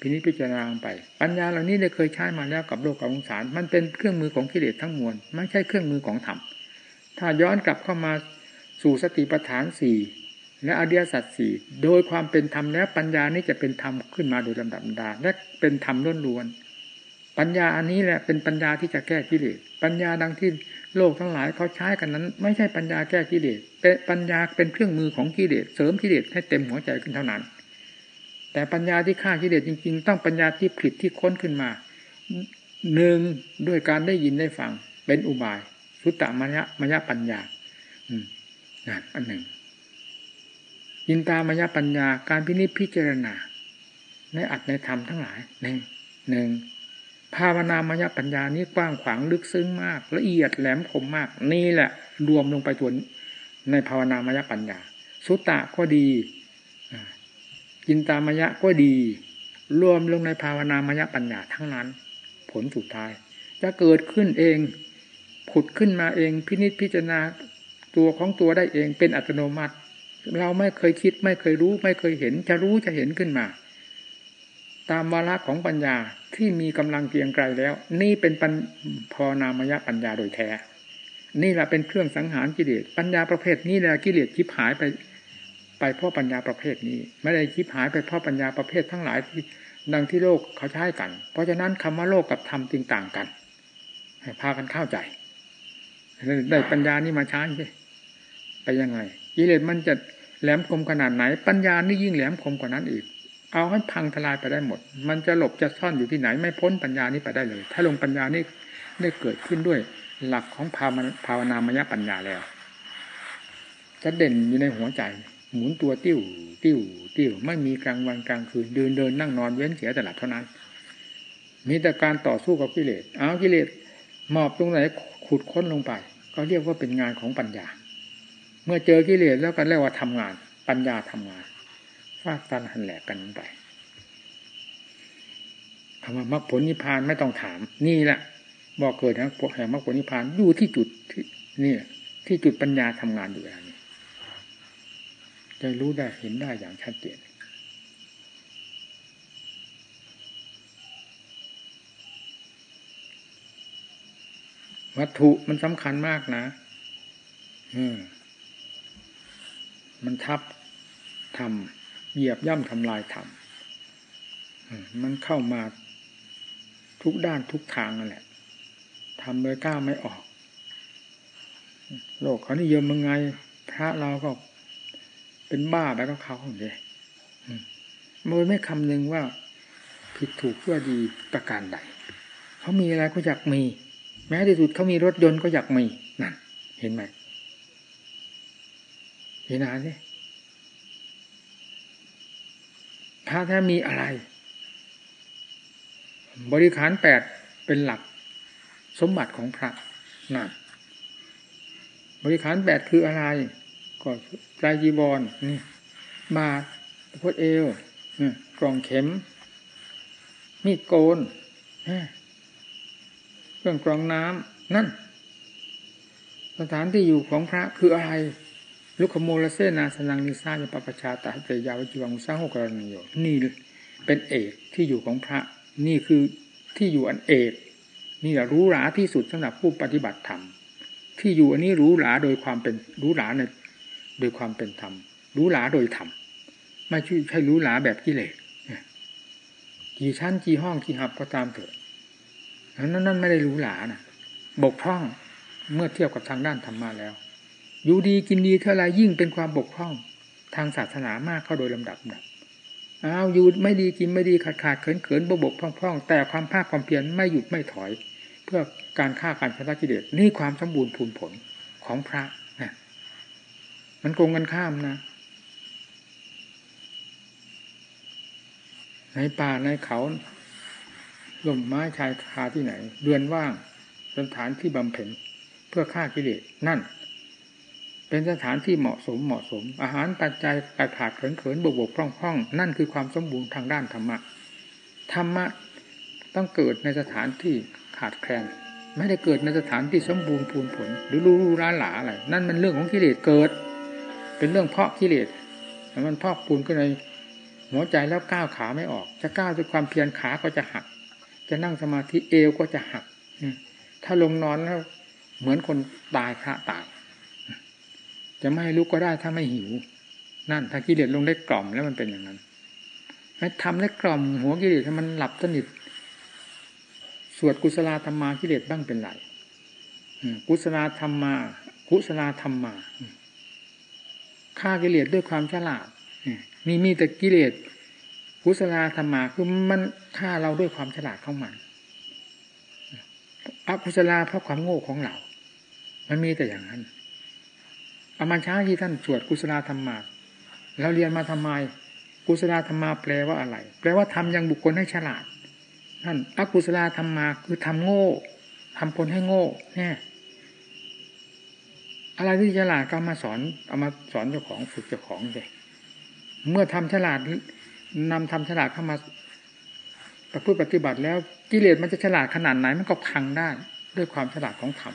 พินิจพิจารณาลงไป ปัญญาเหล่านี้ได้เคยใช้มาแล้วกับโลกกับองสาร มันเป็นเครื่องมือของกิเลสทั้งมวลไม่ใช่เครื่องมือของธรรมถ้าย้อนกลับเข้ามาสู่สติปัฏฐานสี่และอริยสัจสี่โดยความเป็นธรรมแล้วปัญญานี้จะเป็นธรรมขึ้นมาโดยลำดับดาและเป็นธรรมล้วนๆ ปัญญาอันนี้แหละเป็นปัญญาที่จะแก้กิเลสปัญญาดังที่โลกทั้งหลายเขาใช้กันนั้น ไม่ใช่ปัญญาแก้กิเลสเป็นปัญญาเป็นเครื่องมือของกิเลสเสริมกิเลสให้เต็มหัวใจขึ้นเท่านั้น แต่ปัญญาที่ฆ่ากิเลสจริง ๆ ต้องปัญญาที่ผลิตที่ค้นขึ้นมาหนึ่งด้วยการได้ยินได้ฟัง เป็นอุบายสุตตมยะมยะปัญญาอืมนั่นอันหนึ่งยินตามยปัญญาการพินิจพิจารณา ในอัดในธรรมทั้งหลายหนึ่งหนึ่ง ภาวนามยปัญญานี้กว้างขวางลึกซึ้งมาก ละเอียดแหลมคมมาก นี่แหละ รวมลงไปตัวในภาวนามยปัญญา สุตตะก็ดียินตามยะก็ดี รวมลงในภาวนามยปัญญาทั้งนั้น ผลสุดท้าย จะเกิดขึ้นเองผุดขึ้นมาเองพินิจพิจารณาตัวของตัวได้เองเป็นอัตโนมัติ เราไม่เคยคิดไม่เคยรู้ ไม่เคยเห็นจะรู้จะเห็นขึ้นมา ตามวาระของปัญญาที่มีกำลังเกียงไกลแล้ว นี่เป็นปัญพอนามยปัญญาโดยแท้ นี่แหละเป็นเครื่องสังหารกิเลสปัญญาประเภทนี้แหละกิเลสคิบหายไปไปเพราะปัญญาประเภทนี้ ไม่ได้คิบหายไปเพราะปัญญาประเภททั้งหลายที่ดังที่โลกเขาใช้กัน เพราะฉะนั้นคำว่าโลกกับธรรมจึงต่างกันให้พากันเข้าใจได้ปัญญานี่มาใช้ใช่ไปยังไงกิเลสมันจะแหลมคมขนาดไหน ปัญญานี่ยิ่งแหลมคมกว่านั้นอีก เอาให้พังทลายไปได้หมด มันจะหลบจะซ่อนอยู่ที่ไหน ไม่พ้นปัญญานี้ไปได้เลย ถ้าลงปัญญานี่ได้เกิดขึ้นด้วยหลักของภาวภาวนามยปัญญาแล้ว จะเด่นอยู่ในหัวใจ หมุนตัวติ้ว ติ้ว ติ้ว ไม่มีกลางวันกลางคืนเดินเดินนั่งนอนเว้นเสียแต่หลับเท่านั้น มีแต่การต่อสู้กับกิเลสเอากิเลสหมอบตรงไหนขุดค้นลงไป ก็เรียกว่าเป็นงานของปัญญา เมื่อเจอกิเลสแล้วกันเรียกว่าทำงาน ปัญญาทำงานาดฟันหันแหลกกันไปคำว่ามรรคผลนิพพานไม่ต้องถาม นี่แหละบอกเกิดแห่งแห่งมรรคผลนิพพานอยู่ที่จุดที่นี่ที่จุดปัญญาทำงานอยู่แล้วนี่จะรู้ได้เห็นได้อย่างชัดเจนวัตถุมันสำคัญมากนะ อืม มันทับทำ เหยียบย่ำทำลายทำมันเข้ามาทุกด้านทุกทางนั่นแหละทำโดยก้าวไม่ออก โลกเขานิยมยังไง พระเราก็เป็นบ้าไปก็เขาเลยโดยไม่คำนึงว่าผิดถูกเพื่อดีประการใดเขามีอะไรก็อยากมี แม้ที่สุดเขามีรถยนต์ก็อยากมีนั่นเห็นไหมเห็นอะไร พระแท้มีอะไร บริขารแปดเป็นหลักสมบัติของพระนั่นบริขารแปดคืออะไร ก็ใจจีบอลนี่บาทพดเอวกล่องเข็ม มีดโกนเครื่องกรองน้ำนั่น สถานที่อยู่ของพระคืออะไร ลุคโมลเซนาสนังนิสายปปชาตาเตยาวจิวังสร้างหกรณีโยนี่เป็นเอกที่อยู่ของพระ นี่คือที่อยู่อันเอกนี่แหละรู้หราที่สุดสำหรับผู้ปฏิบัติธรรมที่อยู่อันนี้รู้หราโดยความเป็นรู้หราในโดยความเป็นธรรมรู้หราโดยธรรมไม่ใช่ใช่รู้หราแบบกิเลสกี่ชั้นกี่ห้องกี่หับก็ตามเถอะนั้นนั่นไม่ได้รู้หรานะบกพร่องเมื่อเทียบกับทางด้านธรรมมาแล้ว อยู่ดีกินดีเท่าไรยิ่งเป็นความบกพร่องทางศาสนามากเข้าโดยลำดับดับอ้าวอยู่ไม่ดีกินไม่ดีขาดขาดเขินเขินบบกพร่องๆแต่ความภาคความเพียรไม่หยุดไม่ถอย เพื่อการฆ่าการชนะกิเลสนี่ความสมบูรณ์พูนผลของพระนะมันโกงกันข้ามนะในป่าในเขาลมไม้ชายคาที่ไหน เดือนว่างสถานที่บำเพ็ญเพื่อฆ่ากิเลสนั่น เป็นสถานที่เหมาะสมเหมาะสม อาหารปัจจัยขาดขาดเขินเขินบวบวพร่องพร่องนั่นคือความสมบูรณ์ทางด้านธรรมะธรรมะต้องเกิดในสถานที่ขาดแคลนไม่ได้เกิดในสถานที่สมบูรณ์พูนผล หรือรู้ร้าหลาอะไรนั่นมันเรื่องของกิเลสเกิด เป็นเรื่องเพาะกิเลสมันพอกปูนขึ้นในหัวใจแล้วก้าวขาไม่ออก จะก้าวด้วยความเพียรขาก็จะหัก จะนั่งสมาธิเอวก็จะหักถ้าลงนอนแล้วเหมือนคนตายพระตาย จะไม่ลุกก็ได้ถ้าไม่หิว นั่นถ้ากิเลสลงได้กล่อมแล้วมันเป็นอย่างนั้นให้ทำได้กล่อมหัวกิเลสให้มันหลับสนิทสวดกุศลธรรมากิเลสบ้างเป็นไรกุศลธรรมา กุศลธรรมาฆ่ากิเลสด้วยความฉลาดนี่มีแต่กิเลสกุศลธรรมาคือมันฆ่าเราด้วยความฉลาดของมันอกุศลเพราะความโง่ของเรา มันมีแต่อย่างนั้น อามันช้าที่ท่านสวดกุศลธรรมาเราเรียนมาทำไม กุศลธรรมาแปลว่าอะไร แปลว่าทำยังบุคคลให้ฉลาดท่านอกุศลธรรมาคือทำโง่ทำคนให้โง่เนี่ยอะไรที่ฉลาดก็มาสอนเอามาสอนเจ้าของฝึกเจ้าของเลยเมื่อทำฉลาดนำทำฉลาดเข้ามาประพฤติปฏิบัติแล้วกิเลสมันจะฉลาดขนาดไหนมันก็พังได้ ด้วยความฉลาดของธรรม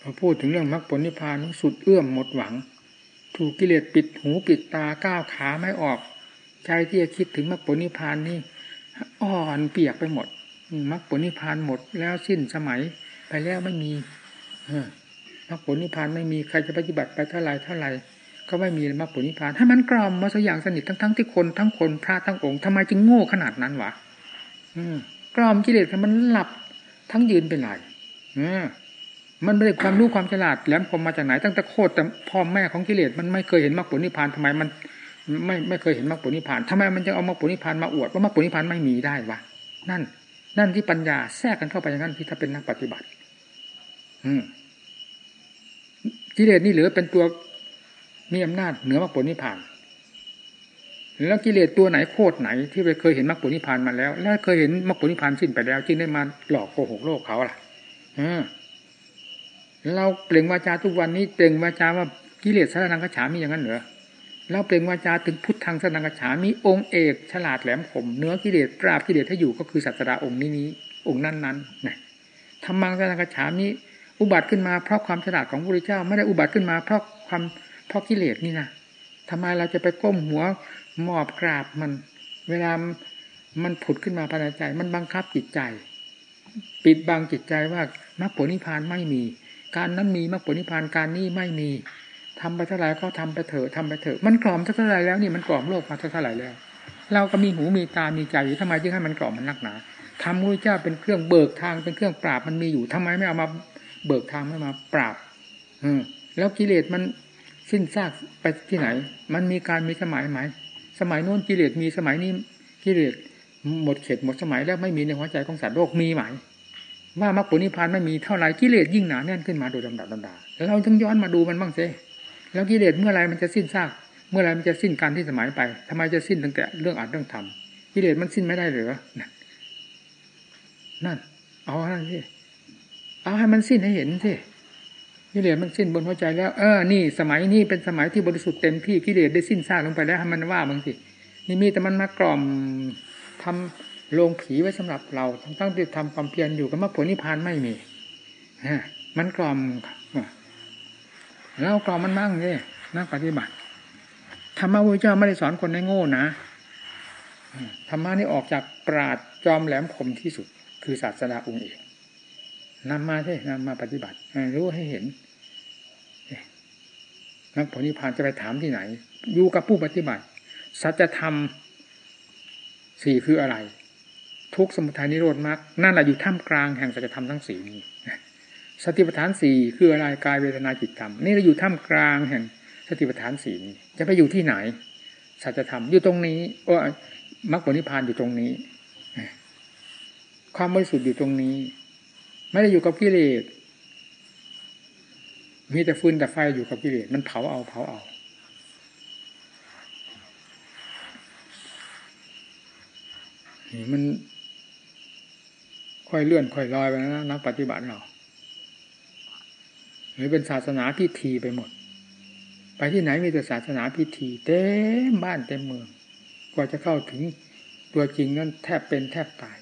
พอพูดถึงเรื่องมรรคผลนิพพานสุดเอื้อมหมดหวัง ถูกกิเลสปิดหูปิดตาก้าวขาไม่ออก ใจที่จะคิดถึงมรรคผลนิพพานนี่อ่อนเปียกไปหมดมรรคผลนิพพานหมดแล้วสิ้นสมัยไปแล้วไม่มีมรรคผลนิพพานไม่มีใครจะปฏิบัติไปเท่าไรเท่าไรก็ไม่มีมรรคผลนิพพานให้มันกล่อมมาสักอย่างสนิททั้งทั้งที่คนทั้งคนพระทั้งองค์ทำไมจึงโง่ขนาดนั้นวะกล่อมกิเลสมันหลับทั้งยืนเป็นไร มันไม่ได้ความรู้ความฉลาดแหลมคมมาจากไหน ตั้งแต่โคตรแต่พ่อแม่ของกิเลสมันไม่เคยเห็นมรรคผลนิพพานทำไมมัน ไม่ไม่เคยเห็นมรรคผลนิพพานทำไมมันจะเอามรรคผลนิพพานมาอวดว่ามรรคผลนิพพานไม่มีได้วะนั่น นั่นที่ปัญญาแทรกกันเข้าไปอย่างนั้นที่ถ้าเป็นนักปฏิบัติกิเลสนี่เหลือเป็นตัวมีอำนาจเหนือมรรคผลนิพพานแล้วกิเลสตัวไหนโคตรไหน ที่ไปเคยเห็นมรรคผลนิพพานมาแล้ว แล้วเคยเห็นมรรคผลนิพพานสิ้นไปแล้วจึงได้มาหลอกโกหกโลกเขาล่ะ เราเปล่งวาจาทุกวันนี้เปล่งวาจาว่ากิเลสสารนังกระฉามีอย่างนั้นเหรอเราเปล่งวาจาถึงพุทธังสนังกระฉามีองค์เอกฉลาดแหลมคมเนื้อกิเลสปราบกิเลสถ้าอยู่ก็คือสัตราองค์นี้นี้องค์นั้นนั้นนะธรรมังสนังกระฉามีอุบัติขึ้นมาเพราะความฉลาดของพระพุทธเจ้าไม่ได้อุบัติขึ้นมาเพราะความเพราะกิเลสนี่นะทำไมเราจะไปก้มหัวหมอบกราบมัน เวลามันผุดขึ้นมาภายในใจ มันบังคับจิตใจ ปิดบังจิตใจว่ามรรคผลนิพพานไม่มี การนั้นมีมรรคผลนิพพานการนี้ไม่มีทำไปเท่าไรก็ทำไปเถอะทำไปเถอะมันกล่อมเท่าไรแล้วนี่มันกล่อมโลกมาเท่าไรแล้ว เราก็มีหูมีตามีใจอยู่ทำไมจึงให้มันกล่อมมันนักหนาทำพระเจ้าเป็นเครื่องเบิกทางเป็นเครื่องปราบมันมีอยู่ทำไมไม่เอามาเบิกทางไม่มาปราบ อืแล้วกิเลสมันสิ้นซากไปที่ไหน มันมีการมีสมัยไหม สมัยโน้นกิเลสมีสมัยนี้กิเลสหมดเขตหมดสมัยแล้วไม่มีในหัวใจของสัตว์โลกมีไหม ว่ามรรคผลนิพพานไม่มีเท่าไรกิเลสยิ่งหนาแน่นขึ้นมาโดยลำดับลำดาเราต้องย้อนมาดูมันบ้างสิแล้วกิเลสเมื่อไรมันจะสิ้นซากเมื่อไรมันจะสิ้นการที่สมัยไปทำไมจะสิ้นตั้งแต่เรื่องอาจเรื่องทำกิเลสมันสิ้นไม่ได้หรือนั่น เอาอะไรสิเอาให้มันสิ้นให้เห็นสิกิเลสมันสิ้นบนหัวใจแล้วเออนี่สมัยนี้เป็นสมัยที่บริสุทธิ์เต็มที่กิเลสได้สิ้นซากลงไปแล้วให้มันว่าบางสินี่มีแต่มันมากล่อมทำ โรงผีไว้สำหรับเราทั้งตั้งที่ทำความเพียรอยู่กับมรรคผลนิพพานไม่มีฮะมันกล่อมแล้วกล่อมมันบ้างเลยนักปฏิบัติธรรมะพระเจ้าไม่ได้สอนคนให้โง่นะธรรมะนี่ออกจากปราดจอมแหลมคมที่สุด คือศาสนาองค์เอกนำมาใช่นำมาปฏิบัติรู้ให้เห็นนักผลนิพพานจะไปถามที่ไหน อยู่กับผู้ปฏิบัติ สัจธรรมสี่คืออะไร ทุกสมุทัยนิโรธมรรคนั่นแหละอยู่ท่ามกลางแห่งสัจธรรมทั้งสี่นี้สติปัฏฐานสี่คืออะไรกายเวทนาจิตธรรมนี่เราอยู่ท่ามกลางแห่งสติปัฏฐานสี่นี้ จะไปอยู่ที่ไหน สัจธรรมอยู่ตรงนี้ว่ามรรคผลนิพพานอยู่ตรงนี้ ความบริสุทธิ์อยู่ตรงนี้ ไม่ได้อยู่กับกิเลสมีแต่ฟืนแต่ไฟอยู่กับกิเลสมันเผาเอาเผาเอานี่มัน ค่อยเลื่อนค่อยลอยไปนะนักปฏิบัติเราหรือเป็นศาสนาพิธีไปหมด ไปที่ไหนมีแต่ศาสนาพิธี เต็มบ้านเต็มเมือง กว่าจะเข้าถึงตัวจริงนั้นแทบเป็นแทบตาย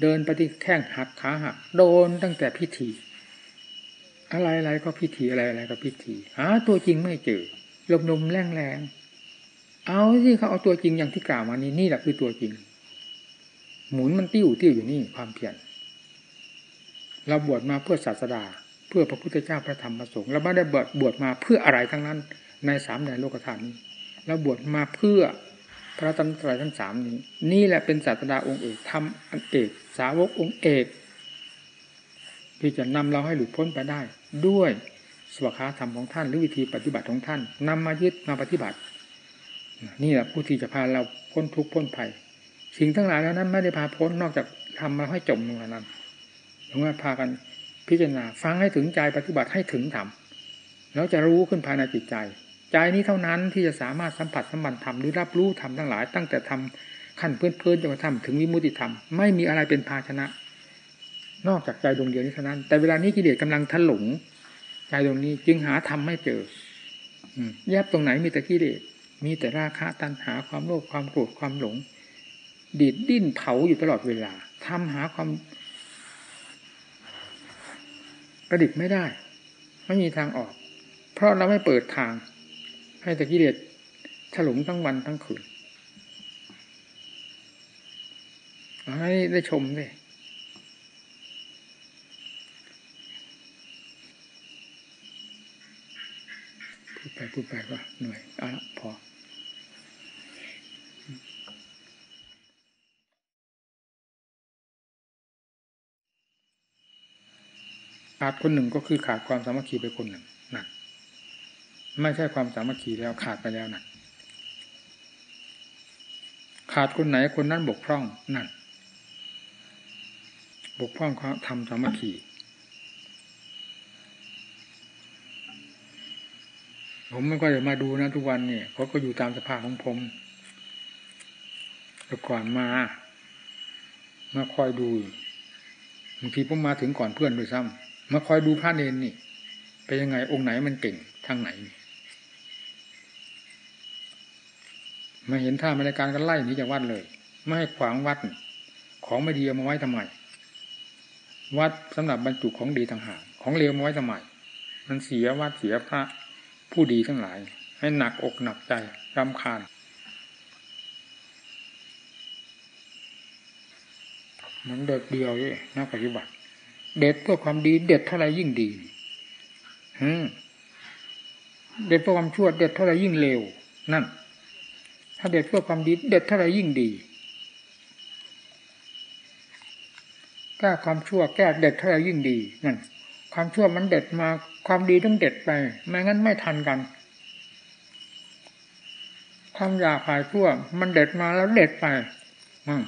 เดินปที่แข้งหักขาหักโดนตั้งแต่พิธี อะไรอะไรก็พิธีอะไรอะไรก็พิธีหาตัวจริงไม่เจอลมลมแรงแรงเอาสิเขาเอาตัวจริงอย่างที่กล่าวมานี้นี่แหละคือตัวจริง หมุนมันติ้วติ้วอยู่นี่ความเพียรเราบวชมาเพื่อศาสดา เพื่อพระพุทธเจ้าพระธรรมพระสงฆ์เราไม่ได้บวชบวชมาเพื่ออะไรทั้งนั้น ในสามแดนโลกธาตุนี้เราบวชมาเพื่อพระธรรมตรัยทั้งสามนี้ นี่แหละเป็นศาสดาองค์เอกทำอันเอกสาวกองค์เอกที่จะนำเราให้หลุดพ้นไปได้ ด้วยสวขาธรรมของท่านหรือวิธีปฏิบัติของท่านนำมายึดมาปฏิบัติ นี่แหละผู้ที่จะพาเราพ้นทุกข์พ้นภัย สิ่งทั้งหลายแล้วนั้น ไม่ได้พาพ้นนอกจากทำมาให้จมลงนั้นหลวงพ่อพากันพิจารณาฟังให้ถึงใจปฏิบัติให้ถึงธรรมแล้วจะรู้ขึ้นภายในจิตใจ ใจนี้เท่านั้นที่จะสามารถสัมผัสสัมพันธ์ธรรมหรือรับรู้ธรรมทั้งหลาย ตั้งแต่ทำขั้นเพื่อนๆจนกระทั่งถึงวิมุติธรรมไม่มีอะไรเป็นภาชนะ นอกจากใจดวงเดียวนี้เท่านั้น แต่เวลานี้กิเลสกำลังถลุงใจดวงนี้จึงหาธรรมไม่เจอแยบตรงไหนมีแต่กิเลสมีแต่ราคะตัณหาความโลภความโกรธความหลง ดีดดิ้นเผาอยู่ตลอดเวลาทำหาความกระดิกไม่ได้ ไม่มีทางออก เพราะเราไม่เปิดทาง ให้ต่กิเลสถลุงทั้งวันทั้งคืนให้ได้ชมเลยพูดไปพูดไปก็เหนื่อยอะพอ ขาดคนหนึ่งก็คือขาดความสามัคคีไปคนหนึ่งนั่นไม่ใช่ความสามัคคีแล้วขาดไปแล้วนั่นขาดคนไหนคนนั้นบกพร่องนั่นบกพร่องความทำสามัคคีผมไม่ก็จะมาดูนะทุกวันเนี่ยเขาก็อยู่ตามสภาพของผมแต่ก่อนมา มาคอยดูบางทีผมมาถึงก่อนเพื่อนด้วยซ้ำ มาคอยดูพระเนนนี่ไปยังไงองค์ไหนมันเก่งทางไหน มาเห็นท่ามาในการกันไล่หนีจากวัดเลย ไม่ให้ขวางวัด ของไม่ดีเอามาไว้ทำไม วัดสำหรับบรรจุของดีต่างหากของเลวมาไว้ทำไมมันเสียวัดเสียพระผู้ดีทั้งหลาย ให้หนักอกหนักใจรำคาญมันเด็ดเดียวเลยนักปฏิบัติ เด็ดเพื่อความดี เด็ดเท่าไรยิ่งดีเด็ดเพื่อความชั่วเด็ดเท่าไรยิ่งเลวนั่น ถ้าเด็ดเพื่อความดี เด็ดเท่าไรยิ่งดีแก้ความชั่วแก้เด็ดเท่าไรยิ่งดีนั่นความชั่วมันเด็ดมาความดีต้องเด็ดไปไม่งั้นไม่ทันกัน ความอยากขายชั่ว มันเด็ดมาแล้วเด็ดไปอืม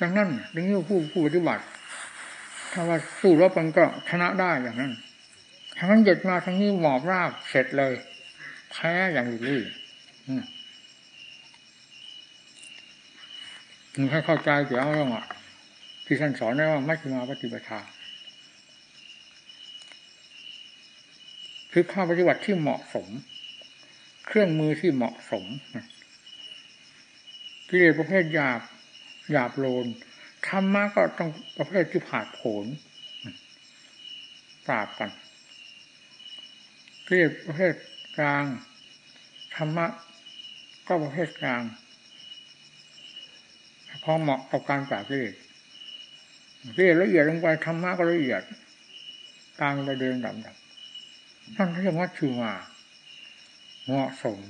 ดังนั้นถึงนี้ผู้ผู้ปฏิบัติ ถ้าว่าสู้รบมันก็ชนะได้อย่างนั้นทั้งนั้นเด็ดมาทั้งนี้หมอบราบเสร็จเลยแพ้อย่างนี้มึงให้เข้าใจเดี๋ยวเรื่องอะที่ท่านสอนได้ว่ามัชฌิมาปฏิปทาคือข้าปฏิบัติที่เหมาะสม เครื่องมือที่เหมาะสมกิเลสประเภทหยาบหยาบโลน ธรรมะก็ต้องประเภทที่ผาดผนปราบกันกิเลสประเภทกลางธรรมะก็ประเภทกลางพอเหมาะกับการปราบกิเลสกิเลสละเอียดลงไปธรรมะก็ละเอียดกลางไปเดินดับดับท่านเรียกว่าชูมาเหมาะสม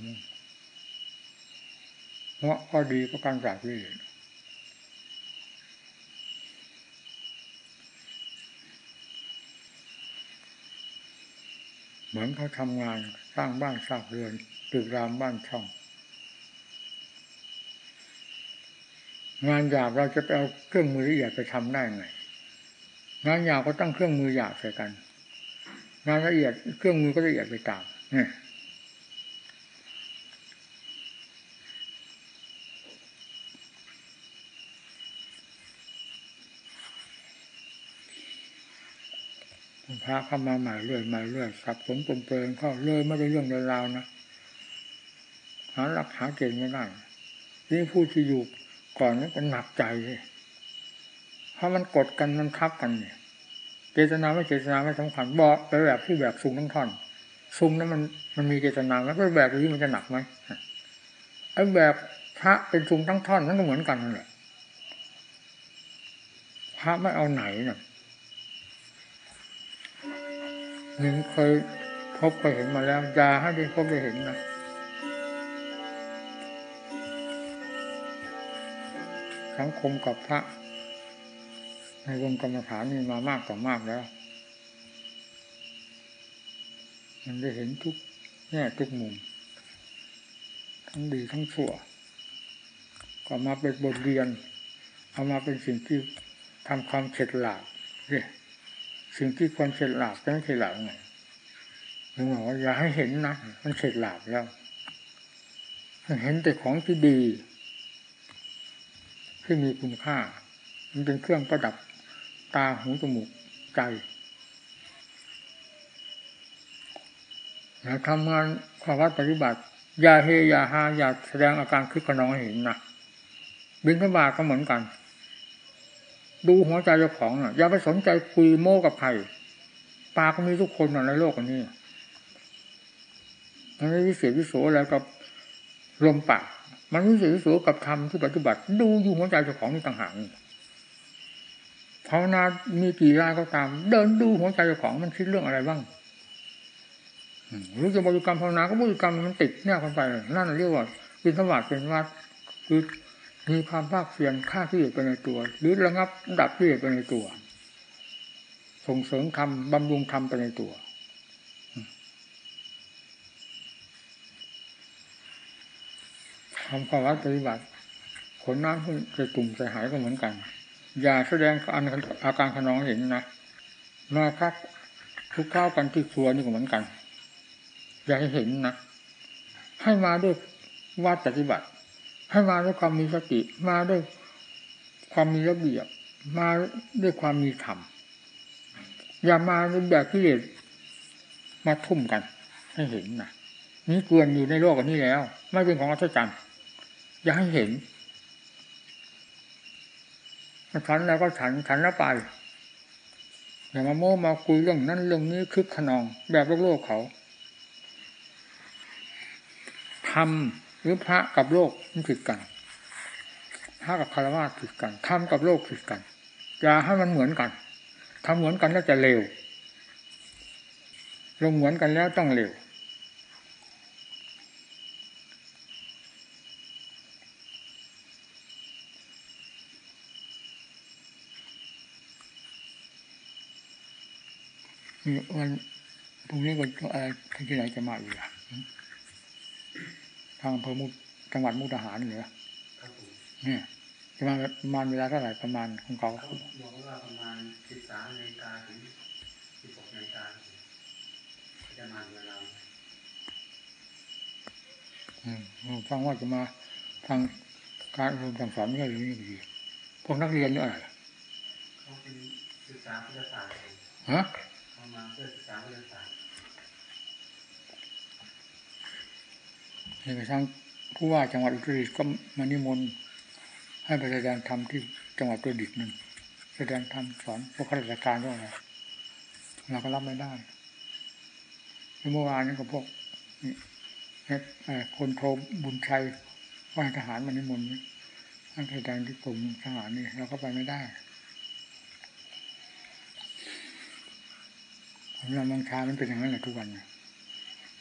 เหมาะก็ดีก็การปราบกิเลส เหมือนเขาทำงานสร้างบ้านสร้างเรือนตึกรามบ้านช่อง งานหยาบเราจะไปเอาเครื่องมือละเอียดไปทำได้ไง งานหยาบก็ตั้งเครื่องมือหยาบใส่กัน งานละเอียดเครื่องมือก็ละเอียดไปตามเนี่ย ระเข้ามาใหม่เรื่อยมาเรื่อยสับสนปนเปื้อนเข้าเลยไม่ได้เรื่องราวนะหาหลักหาเกณฑ์ไม่ได้นี่ผู้ที่อยู่ก่อนนั้นก็หนักใจเลยเพราะมันกดกันมันทับกันเนี่ยเจตนาไม่เจตนาไม่สำคัญบอกไปแบบที่แบบซุงทั้งท่อนซุงนั้นมันมันมีเจตนาแล้วก็แบบนี้มันจะหนักไหมไอ้แบบพระเป็นซุงทั้งท่อนนั่นก็เหมือนกันนั่นแหละพระไม่เอาไหน เนี่ยนึ่งเคยพบเคยเห็นมาแล้วยาให้ได้พบได้เห็นนะสังคมกับพระ ในวงกรรมฐานนี่มามากต่อมากแล้ว มันได้เห็นทุกแง่ทุกมุม ทั้งดีทั้งชั่ว ก็มาเป็นบทเรียน เอามาเป็นสิ่งที่ทำความเฉดหลาบเนี่ย สิ่งที่ควรเฉดหลาบจะไม่เฉดหลาบไงถึงบอกว่าอย่าให้เห็นนะมันเฉดหลาบแล้วมันเห็นแต่ของที่ดี ที่มีคุณค่า มันเป็นเครื่องประดับตาหูจมูกใจนะทำงานควาวัดปฏิบัติยาเฮยาฮาอย่าแสดงอาการคึกขนองให้เห็นนะบินพบาก็เหมือนกัน ดูหัวใจเจ้าของอะอย่าไปสนใจคุยโม้กับใครปากมีทุกคนในโลกนี้มันไม่วิเศษวิโสอะไรกับลมปาก มันวิเศษวิโสกับธรรมที่ปฏิบัติ ดูอยู่หัวใจเจ้าของนี่ต่างหากภาวนามีกี่รายก็ตาม เดินดูหัวใจเจ้าของมันคิดเรื่องอะไรบ้างรู้จะบริกรรมภาวนาก็บริกรรมมันติดเนี่ยกันไปนั่นเรียกว่าเป็นสวัสดิ์เป็นวัดคือ มีความภาคเพียรฆ่าที่อยู่ไปในตัว หรือระงับดับที่อยู่ไปในตัว ส่งเสริมธรรมบำรุงธรรมไปในตัวทำความวัดปฏิบัติขนน้ำขึ้นใส่ตุ่มใส่หายก็เหมือนกัน อย่าแสดงอาการขนองเห็นนะมาพักทุกข้าวกันที่ครัวนี่ก็เหมือนกัน อย่าให้เห็นนะให้มาด้วยวัดปฏิบัติ ให้มาด้วยความมีสติ มาด้วยความมีระเบียบ มาด้วยความมีธรรม อย่ามาด้วยแบบที่เลมาทุ่มกัน ให้เห็นนะนี่เกลือนอยู่ในโลกนี้แล้ว ไม่เป็นของอัศจรรย์อย่าให้เห็นฉันแล้วก็ฉันฉันแล้วไปอย่ามาโม้มาคุยเรื่องนั้นเรื่องนี้คึกขนอง แบบโลกโลกเขาทำ หรือพระกับโลกมันผิดกันพระกับคารวะผิดกันทำกับโลกผิดกันอย่าให้มันเหมือนกันทำเหมือนกันแล้วจะเร็ว ลงเหมือนกันแล้วต้องเร็ว วันพรุ่งนี้ก็อะไรที่ไหนจะมาอีกอะ ทางอำเภอมุกจังหวัดมุกดาหารเหนือครับผมเนี่ยจะมาประมาณเวลาเท่าไหร่ประมาณของเขาเขาบอกว่าประมาณสิบสามนาฬิกาถึงสิบหกนาฬิกาเขาจะมาเวลาอืมฟังว่าจะมาทางการอบรมสั่งสอนไม่ใช่หรือนี่ดีพวกนักเรียนหรืออะไรเขาเป็นศึกษาพุทธศาสตร์เองฮะเขามาเพื่อศึกษาพุทธศาสตร์ เอกช่างผู้ว่าจังหวัดอุตรดิตถ์ก็มานิมนต์ให้ไปแสดงธรรมที่จังหวัดอุตรดิตถ์หนึ่งแสดงธรรมสอนพวกข้าราชการพวกอะไรเราก็รับไม่ได้เมื่อวานนี้ก็พวกนี่เอ่อพลโทบุญชัยว่าทหารมานิมนต์ให้แสดงที่กรมทหารนี่เราก็ไปไม่ได้เราบางชามันเป็นอย่างนั้นแหละทุกวัน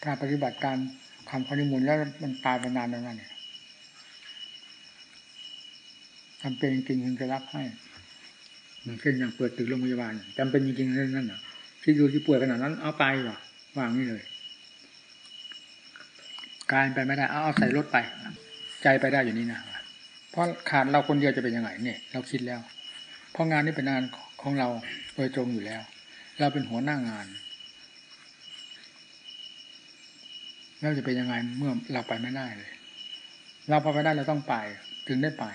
ถ้าปฏิบัติตาม คำขอนิมนต์แล้วมันตายไปนานแล้วนั่นเนี่ยจำเป็นจริงๆถึงจะรับให้อย่างเช่นอย่างเปิดตึกโรงพยาบาลเนี่ยจำเป็นจริงๆนั่นนั่นน่ะ ที่ดูที่ป่วยขนาดนั้นเอาไปว่ะวางนี่เลยกายไปไม่ได้เอาเอาใส่รถไป ใจไปได้อยู่นี่นะเพราะขาดเราคนเดียวจะเป็นยังไงเนี่ย เราคิดแล้ว เพราะงานนี้เป็นงานของเราโดยตรงอยู่แล้ว เราเป็นหัวหน้างาน แล้วจะเป็นยังไงเมื่อเราไปไม่ได้เลย เราพอไปได้เราต้องไป ถึงได้ไป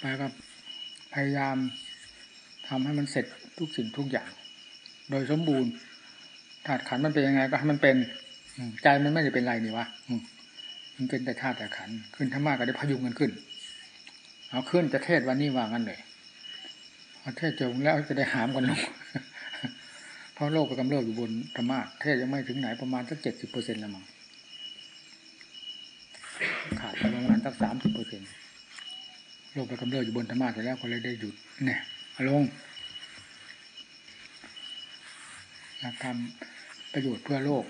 ไปก็พยายามทำให้มันเสร็จทุกสิ่งทุกอย่าง โดยสมบูรณ์ธาตุขันมันเป็นยังไงก็ให้มันเป็นอืใจมันไม่ได้เป็นไรนี่วะอืมันเป็นแต่ธาตุแต่ขันขึ้นธรรมะก็ได้พยุงกันขึ้น เอาขึ้นจะเทศวันนี้ว่างันเลยพอเทศจบแล้วจะได้หามกันลง ราะโลกไปกำเริบอยู่บนธรรมะแทบยังไม่ถึงไหนประมาณสักเจ็ดสิบเปอร์เซ็นต์ละมั้งขาดไปประมาณสักสามสิบเปอร์เซ็นต์โลกไปกำเริบอยู่บนธรรมะแต่แล้วก็เลยได้หยุดเนี่ยเอาลงอยากทำประโยชน์เพื่อโลก